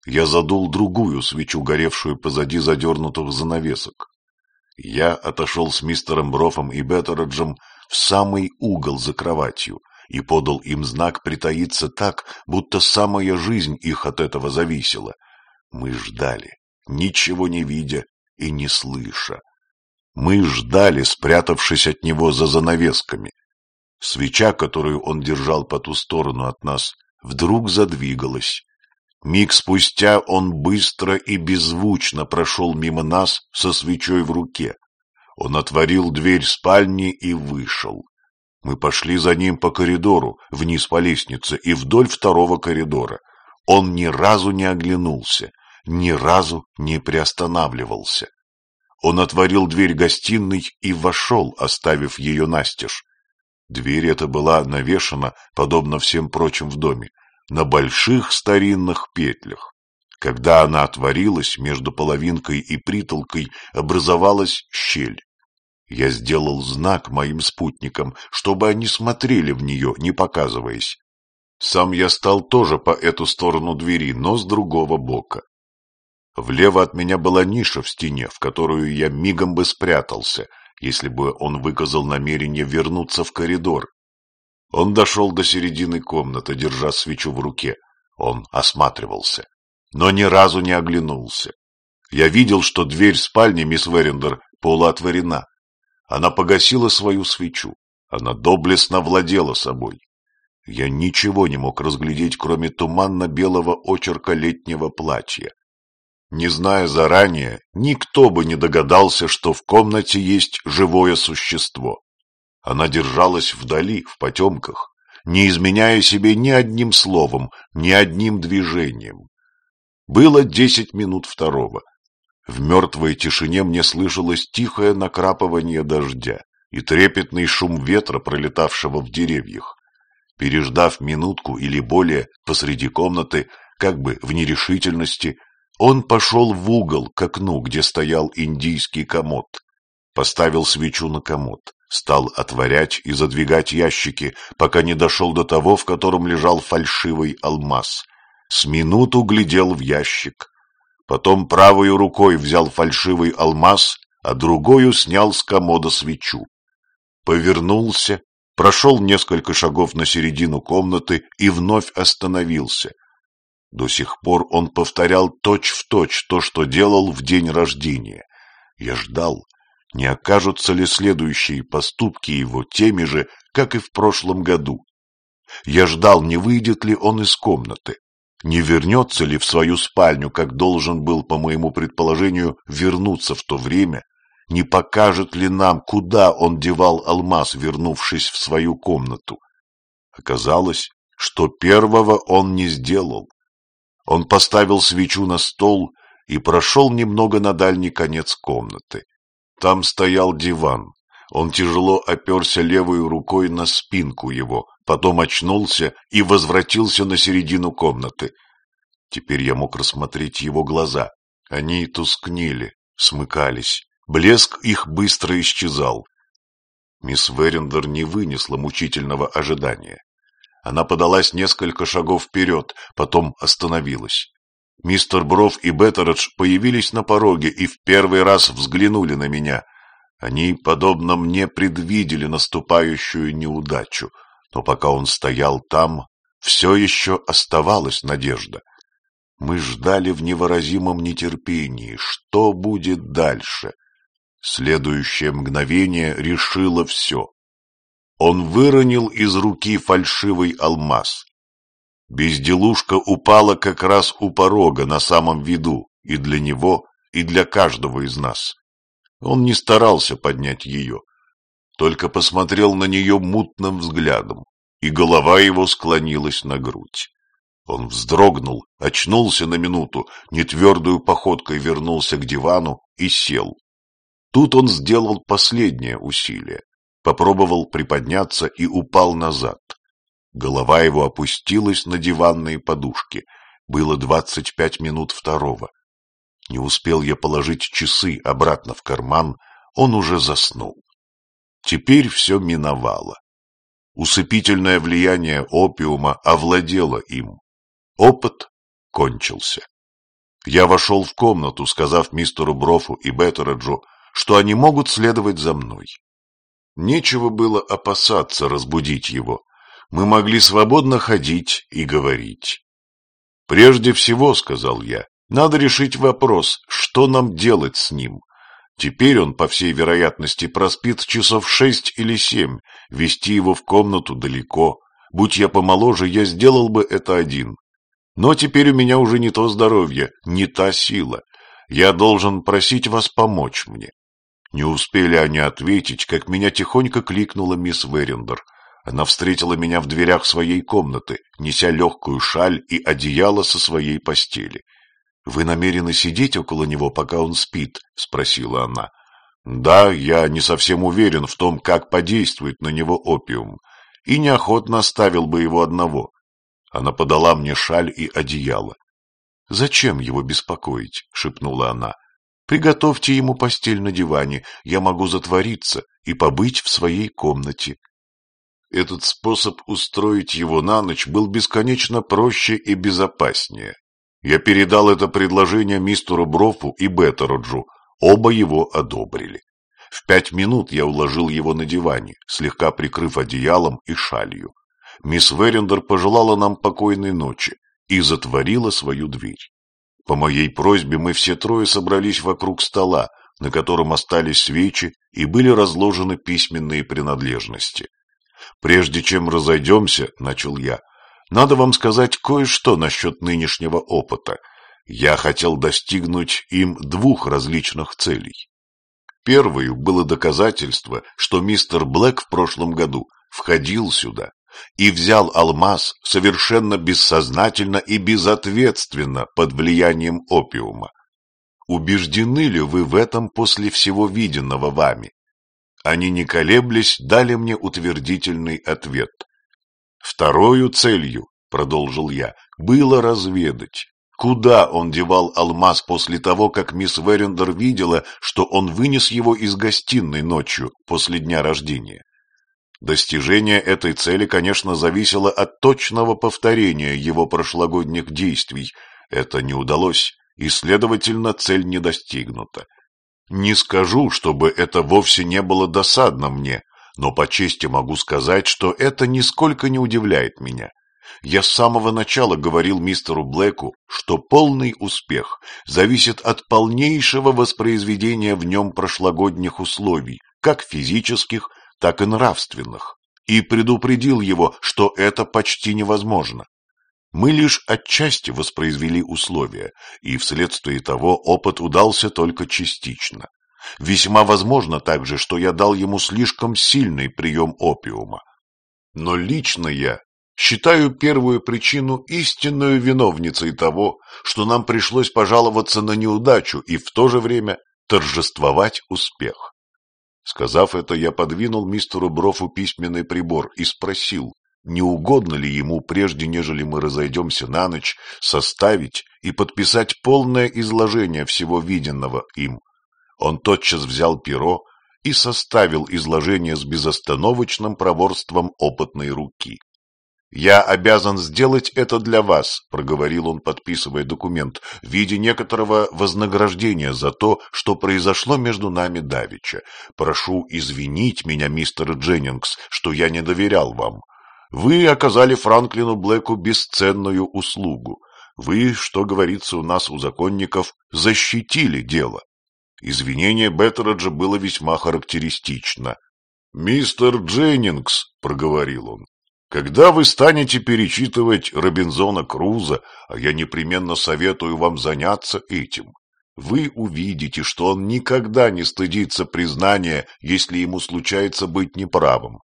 Я задул другую свечу, горевшую позади задернутых занавесок. Я отошел с мистером Брофом и Беттераджем в самый угол за кроватью и подал им знак притаиться так, будто самая жизнь их от этого зависела. Мы ждали, ничего не видя и не слыша. Мы ждали, спрятавшись от него за занавесками. Свеча, которую он держал по ту сторону от нас, вдруг задвигалась. Миг спустя он быстро и беззвучно прошел мимо нас со свечой в руке. Он отворил дверь спальни и вышел. Мы пошли за ним по коридору, вниз по лестнице и вдоль второго коридора. Он ни разу не оглянулся, ни разу не приостанавливался. Он отворил дверь гостиной и вошел, оставив ее настежь. Дверь эта была навешана, подобно всем прочим в доме, на больших старинных петлях. Когда она отворилась, между половинкой и притолкой образовалась щель. Я сделал знак моим спутникам, чтобы они смотрели в нее, не показываясь. Сам я стал тоже по эту сторону двери, но с другого бока. Влево от меня была ниша в стене, в которую я мигом бы спрятался — если бы он выказал намерение вернуться в коридор. Он дошел до середины комнаты, держа свечу в руке. Он осматривался, но ни разу не оглянулся. Я видел, что дверь спальни мисс Верендер полуотворена. Она погасила свою свечу. Она доблестно владела собой. Я ничего не мог разглядеть, кроме туманно-белого очерка летнего платья. Не зная заранее, никто бы не догадался, что в комнате есть живое существо. Она держалась вдали, в потемках, не изменяя себе ни одним словом, ни одним движением. Было десять минут второго. В мертвой тишине мне слышалось тихое накрапывание дождя и трепетный шум ветра, пролетавшего в деревьях. Переждав минутку или более посреди комнаты, как бы в нерешительности, он пошел в угол к окну, где стоял индийский комод. Поставил свечу на комод, стал отворять и задвигать ящики, пока не дошел до того, в котором лежал фальшивый алмаз. С минуту глядел в ящик. Потом правой рукой взял фальшивый алмаз, а другою снял с комода свечу. Повернулся прошел несколько шагов на середину комнаты и вновь остановился. До сих пор он повторял точь-в-точь точь то, что делал в день рождения. Я ждал, не окажутся ли следующие поступки его теми же, как и в прошлом году. Я ждал, не выйдет ли он из комнаты, не вернется ли в свою спальню, как должен был, по моему предположению, вернуться в то время, не покажет ли нам, куда он девал алмаз, вернувшись в свою комнату. Оказалось, что первого он не сделал. Он поставил свечу на стол и прошел немного на дальний конец комнаты. Там стоял диван. Он тяжело оперся левой рукой на спинку его, потом очнулся и возвратился на середину комнаты. Теперь я мог рассмотреть его глаза. Они тускнели, смыкались. Блеск их быстро исчезал. Мисс Верендер не вынесла мучительного ожидания. Она подалась несколько шагов вперед, потом остановилась. Мистер Бров и Беттередж появились на пороге и в первый раз взглянули на меня. Они, подобно мне, предвидели наступающую неудачу, но пока он стоял там, все еще оставалась надежда. Мы ждали в невыразимом нетерпении, что будет дальше. Следующее мгновение решило все. Он выронил из руки фальшивый алмаз. Безделушка упала как раз у порога на самом виду, и для него, и для каждого из нас. Он не старался поднять ее, только посмотрел на нее мутным взглядом, и голова его склонилась на грудь. Он вздрогнул, очнулся на минуту, нетвердую походкой вернулся к дивану и сел. Тут он сделал последнее усилие, попробовал приподняться и упал назад. Голова его опустилась на диванные подушки. Было двадцать пять минут второго. Не успел я положить часы обратно в карман, он уже заснул. Теперь все миновало. Усыпительное влияние опиума овладело им. Опыт кончился. Я вошел в комнату, сказав мистеру Брофу и Беттереджу, что они могут следовать за мной. Нечего было опасаться разбудить его. Мы могли свободно ходить и говорить. «Прежде всего, — сказал я, — надо решить вопрос, что нам делать с ним. Теперь он, по всей вероятности, проспит часов шесть или семь, вести его в комнату далеко. Будь я помоложе, я сделал бы это один. Но теперь у меня уже не то здоровье, не та сила. Я должен просить вас помочь мне. Не успели они ответить, как меня тихонько кликнула мисс Верендер. Она встретила меня в дверях своей комнаты, неся легкую шаль и одеяло со своей постели. — Вы намерены сидеть около него, пока он спит? — спросила она. — Да, я не совсем уверен в том, как подействует на него опиум, и неохотно оставил бы его одного. Она подала мне шаль и одеяло. — Зачем его беспокоить? — шепнула она. Приготовьте ему постель на диване, я могу затвориться и побыть в своей комнате. Этот способ устроить его на ночь был бесконечно проще и безопаснее. Я передал это предложение мистеру Брофу и Беттероджу, оба его одобрили. В пять минут я уложил его на диване, слегка прикрыв одеялом и шалью. Мисс Верендер пожелала нам покойной ночи и затворила свою дверь. По моей просьбе мы все трое собрались вокруг стола, на котором остались свечи и были разложены письменные принадлежности. Прежде чем разойдемся, — начал я, — надо вам сказать кое-что насчет нынешнего опыта. Я хотел достигнуть им двух различных целей. Первую было доказательство, что мистер Блэк в прошлом году входил сюда и взял алмаз совершенно бессознательно и безответственно под влиянием опиума. Убеждены ли вы в этом после всего виденного вами? Они, не колеблясь, дали мне утвердительный ответ. Второю целью, продолжил я, было разведать, Куда он девал алмаз после того, как мисс Верендер видела, что он вынес его из гостиной ночью после дня рождения? Достижение этой цели, конечно, зависело от точного повторения его прошлогодних действий. Это не удалось, и, следовательно, цель не достигнута. Не скажу, чтобы это вовсе не было досадно мне, но по чести могу сказать, что это нисколько не удивляет меня. Я с самого начала говорил мистеру Блэку, что полный успех зависит от полнейшего воспроизведения в нем прошлогодних условий, как физических, так и нравственных, и предупредил его, что это почти невозможно. Мы лишь отчасти воспроизвели условия, и вследствие того опыт удался только частично. Весьма возможно также, что я дал ему слишком сильный прием опиума. Но лично я Считаю первую причину истинную виновницей того, что нам пришлось пожаловаться на неудачу и в то же время торжествовать успех. Сказав это, я подвинул мистеру Брофу письменный прибор и спросил, не угодно ли ему, прежде нежели мы разойдемся на ночь, составить и подписать полное изложение всего виденного им. Он тотчас взял перо и составил изложение с безостановочным проворством опытной руки. «Я обязан сделать это для вас», — проговорил он, подписывая документ, в виде некоторого вознаграждения за то, что произошло между нами давеча. «Прошу извинить меня, мистер Дженнингс, что я не доверял вам. Вы оказали Франклину Блэку бесценную услугу. Вы, что говорится у нас у законников, защитили дело». Извинение Беттераджа было весьма характеристично. «Мистер Дженнингс», — проговорил он, когда вы станете перечитывать Робинзона Круза, а я непременно советую вам заняться этим, вы увидите, что он никогда не стыдится признания, если ему случается быть неправым.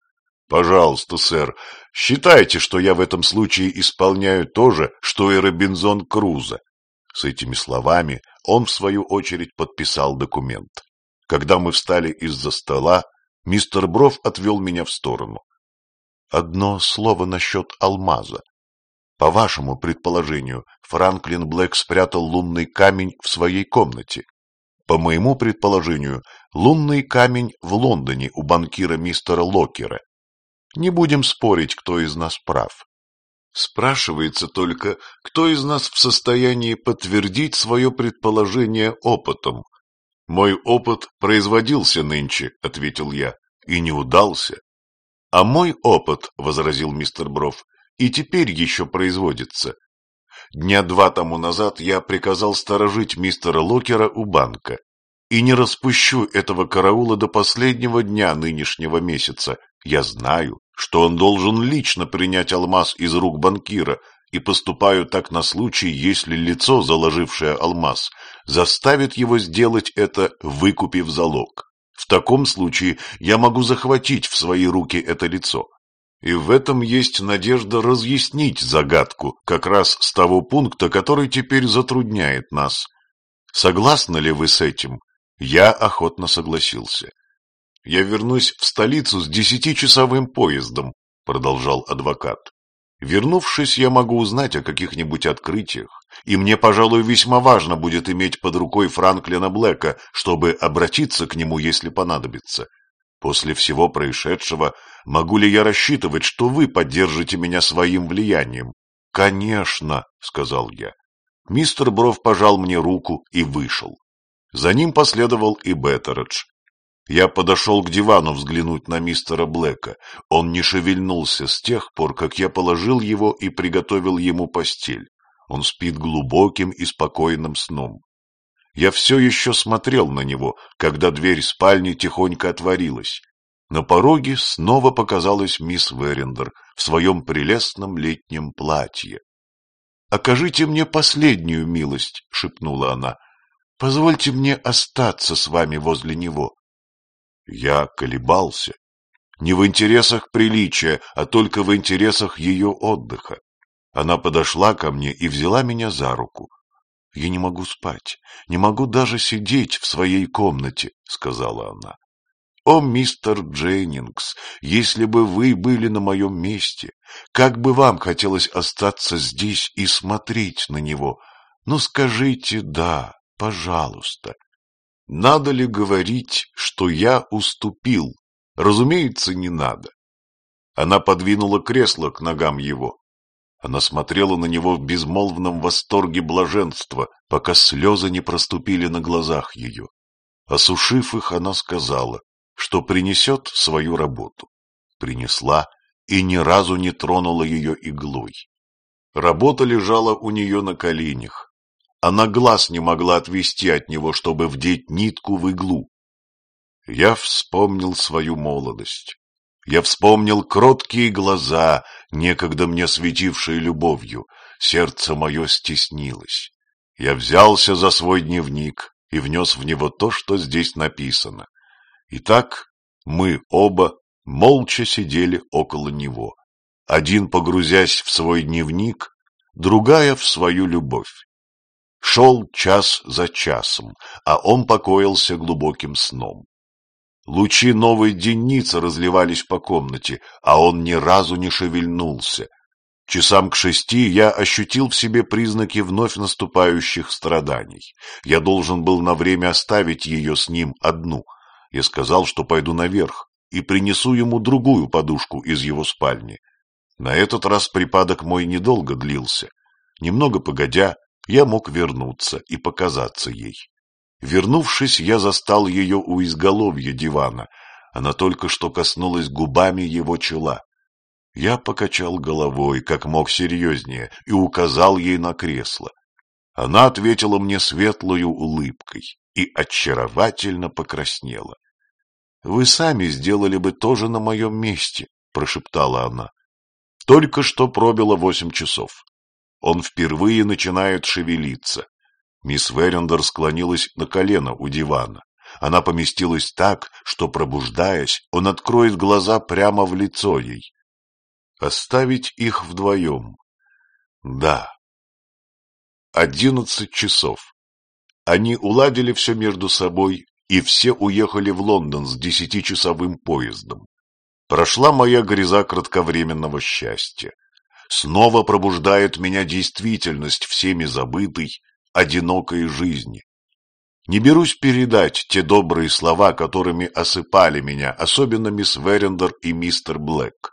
Пожалуйста, сэр, считайте, что я в этом случае исполняю то же, что и Робинзон Круза. С этими словами он, в свою очередь, подписал документ. Когда мы встали из-за стола, мистер Бров отвел меня в сторону одно слово насчет алмаза. По вашему предположению, Франклин Блэк спрятал лунный камень в своей комнате. По моему предположению, лунный камень в Лондоне у банкира мистера Локера. Не будем спорить, кто из нас прав. Спрашивается только, кто из нас в состоянии подтвердить свое предположение опытом. Мой опыт производился нынче, — ответил я, — и не удался. А мой опыт, — возразил мистер Бров, — и теперь еще производится. Дня два тому назад я приказал сторожить мистера Локера у банка. И не распущу этого караула до последнего дня нынешнего месяца. Я знаю, что он должен лично принять алмаз из рук банкира, и поступаю так на случай, если лицо, заложившее алмаз, заставит его сделать это, выкупив залог. В таком случае я могу захватить в свои руки это лицо. И в этом есть надежда разъяснить загадку как раз с того пункта, который теперь затрудняет нас. Согласны ли вы с этим? Я охотно согласился. Я вернусь в столицу с десятичасовым поездом, продолжал адвокат. Вернувшись, я могу узнать о каких-нибудь открытиях, и мне, пожалуй, весьма важно будет иметь под рукой Франклина Блэка, чтобы обратиться к нему, если понадобится. После всего происшедшего, могу ли я рассчитывать, что вы поддержите меня своим влиянием? — Конечно, — сказал я. Мистер Бров пожал мне руку и вышел. За ним последовал и Беттередж. Я подошел к дивану взглянуть на мистера Блэка. Он не шевельнулся с тех пор, как я положил его и приготовил ему постель. Он спит глубоким и спокойным сном. Я все еще смотрел на него, когда дверь спальни тихонько отворилась. На пороге снова показалась мисс Верендер в своем прелестном летнем платье. «Окажите мне последнюю милость», — шепнула она. «Позвольте мне остаться с вами возле него». Я колебался. Не в интересах приличия, а только в интересах ее отдыха. Она подошла ко мне и взяла меня за руку. «Я не могу спать, не могу даже сидеть в своей комнате», — сказала она. «О, мистер Дженнингс, если бы вы были на моем месте, как бы вам хотелось остаться здесь и смотреть на него? Ну, скажите «да», пожалуйста». Надо ли говорить, что я уступил? Разумеется, не надо. Она подвинула кресло к ногам его. Она смотрела на него в безмолвном восторге блаженства, пока слезы не проступили на глазах ее. Осушив их, она сказала, что принесет свою работу. Принесла и ни разу не тронула ее иглой. Работа лежала у нее на коленях. Она глаз не могла отвести от него, чтобы вдеть нитку в иглу. Я вспомнил свою молодость. Я вспомнил кроткие глаза, некогда мне светившие любовью. Сердце мое стеснилось. Я взялся за свой дневник и внес в него то, что здесь написано. Итак, мы оба молча сидели около него, один погрузясь в свой дневник, другая в свою любовь. Шел час за часом, а он покоился глубоким сном. Лучи новой денницы разливались по комнате, а он ни разу не шевельнулся. Часам к шести я ощутил в себе признаки вновь наступающих страданий. Я должен был на время оставить ее с ним одну — я сказал, что пойду наверх и принесу ему другую подушку из его спальни. На этот раз припадок мой недолго длился. Немного погодя, я мог вернуться и показаться ей. Вернувшись, я застал ее у изголовья дивана. Она только что коснулась губами его чела. Я покачал головой, как мог серьезнее, и указал ей на кресло. Она ответила мне светлою улыбкой и очаровательно покраснела. — Вы сами сделали бы тоже на моем месте, — прошептала она. Только что пробило восемь часов. Он впервые начинает шевелиться. Мисс Верендер склонилась на колено у дивана. Она поместилась так, что, пробуждаясь, он откроет глаза прямо в лицо ей. Оставить их вдвоем. Да. Одиннадцать часов. Они уладили все между собой, и все уехали в Лондон с десятичасовым поездом. Прошла моя греза кратковременного счастья. Снова пробуждает меня действительность всеми забытой, одинокой жизни. Не берусь передать те добрые слова, которыми осыпали меня, особенно мисс Верендер и мистер Блэк.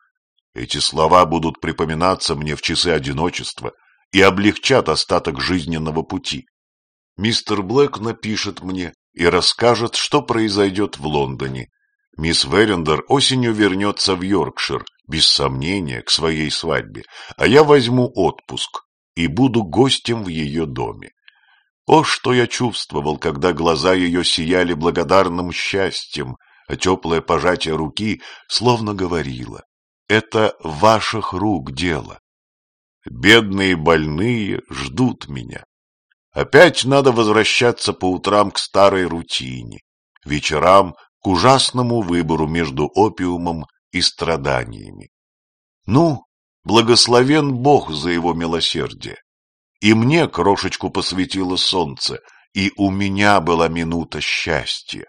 Эти слова будут припоминаться мне в часы одиночества и облегчат остаток жизненного пути. Мистер Блэк напишет мне и расскажет, что произойдет в Лондоне. Мисс Верендер осенью вернется в Йоркшир, без сомнения, к своей свадьбе, а я возьму отпуск и буду гостем в ее доме. О, что я чувствовал, когда глаза ее сияли благодарным счастьем, а теплое пожатие руки словно говорило «Это ваших рук дело». Бедные больные ждут меня. Опять надо возвращаться по утрам к старой рутине, вечерам к ужасному выбору между опиумом и страданиями. Ну, благословен Бог за его милосердие. И мне крошечку посветило солнце, и у меня была минута счастья.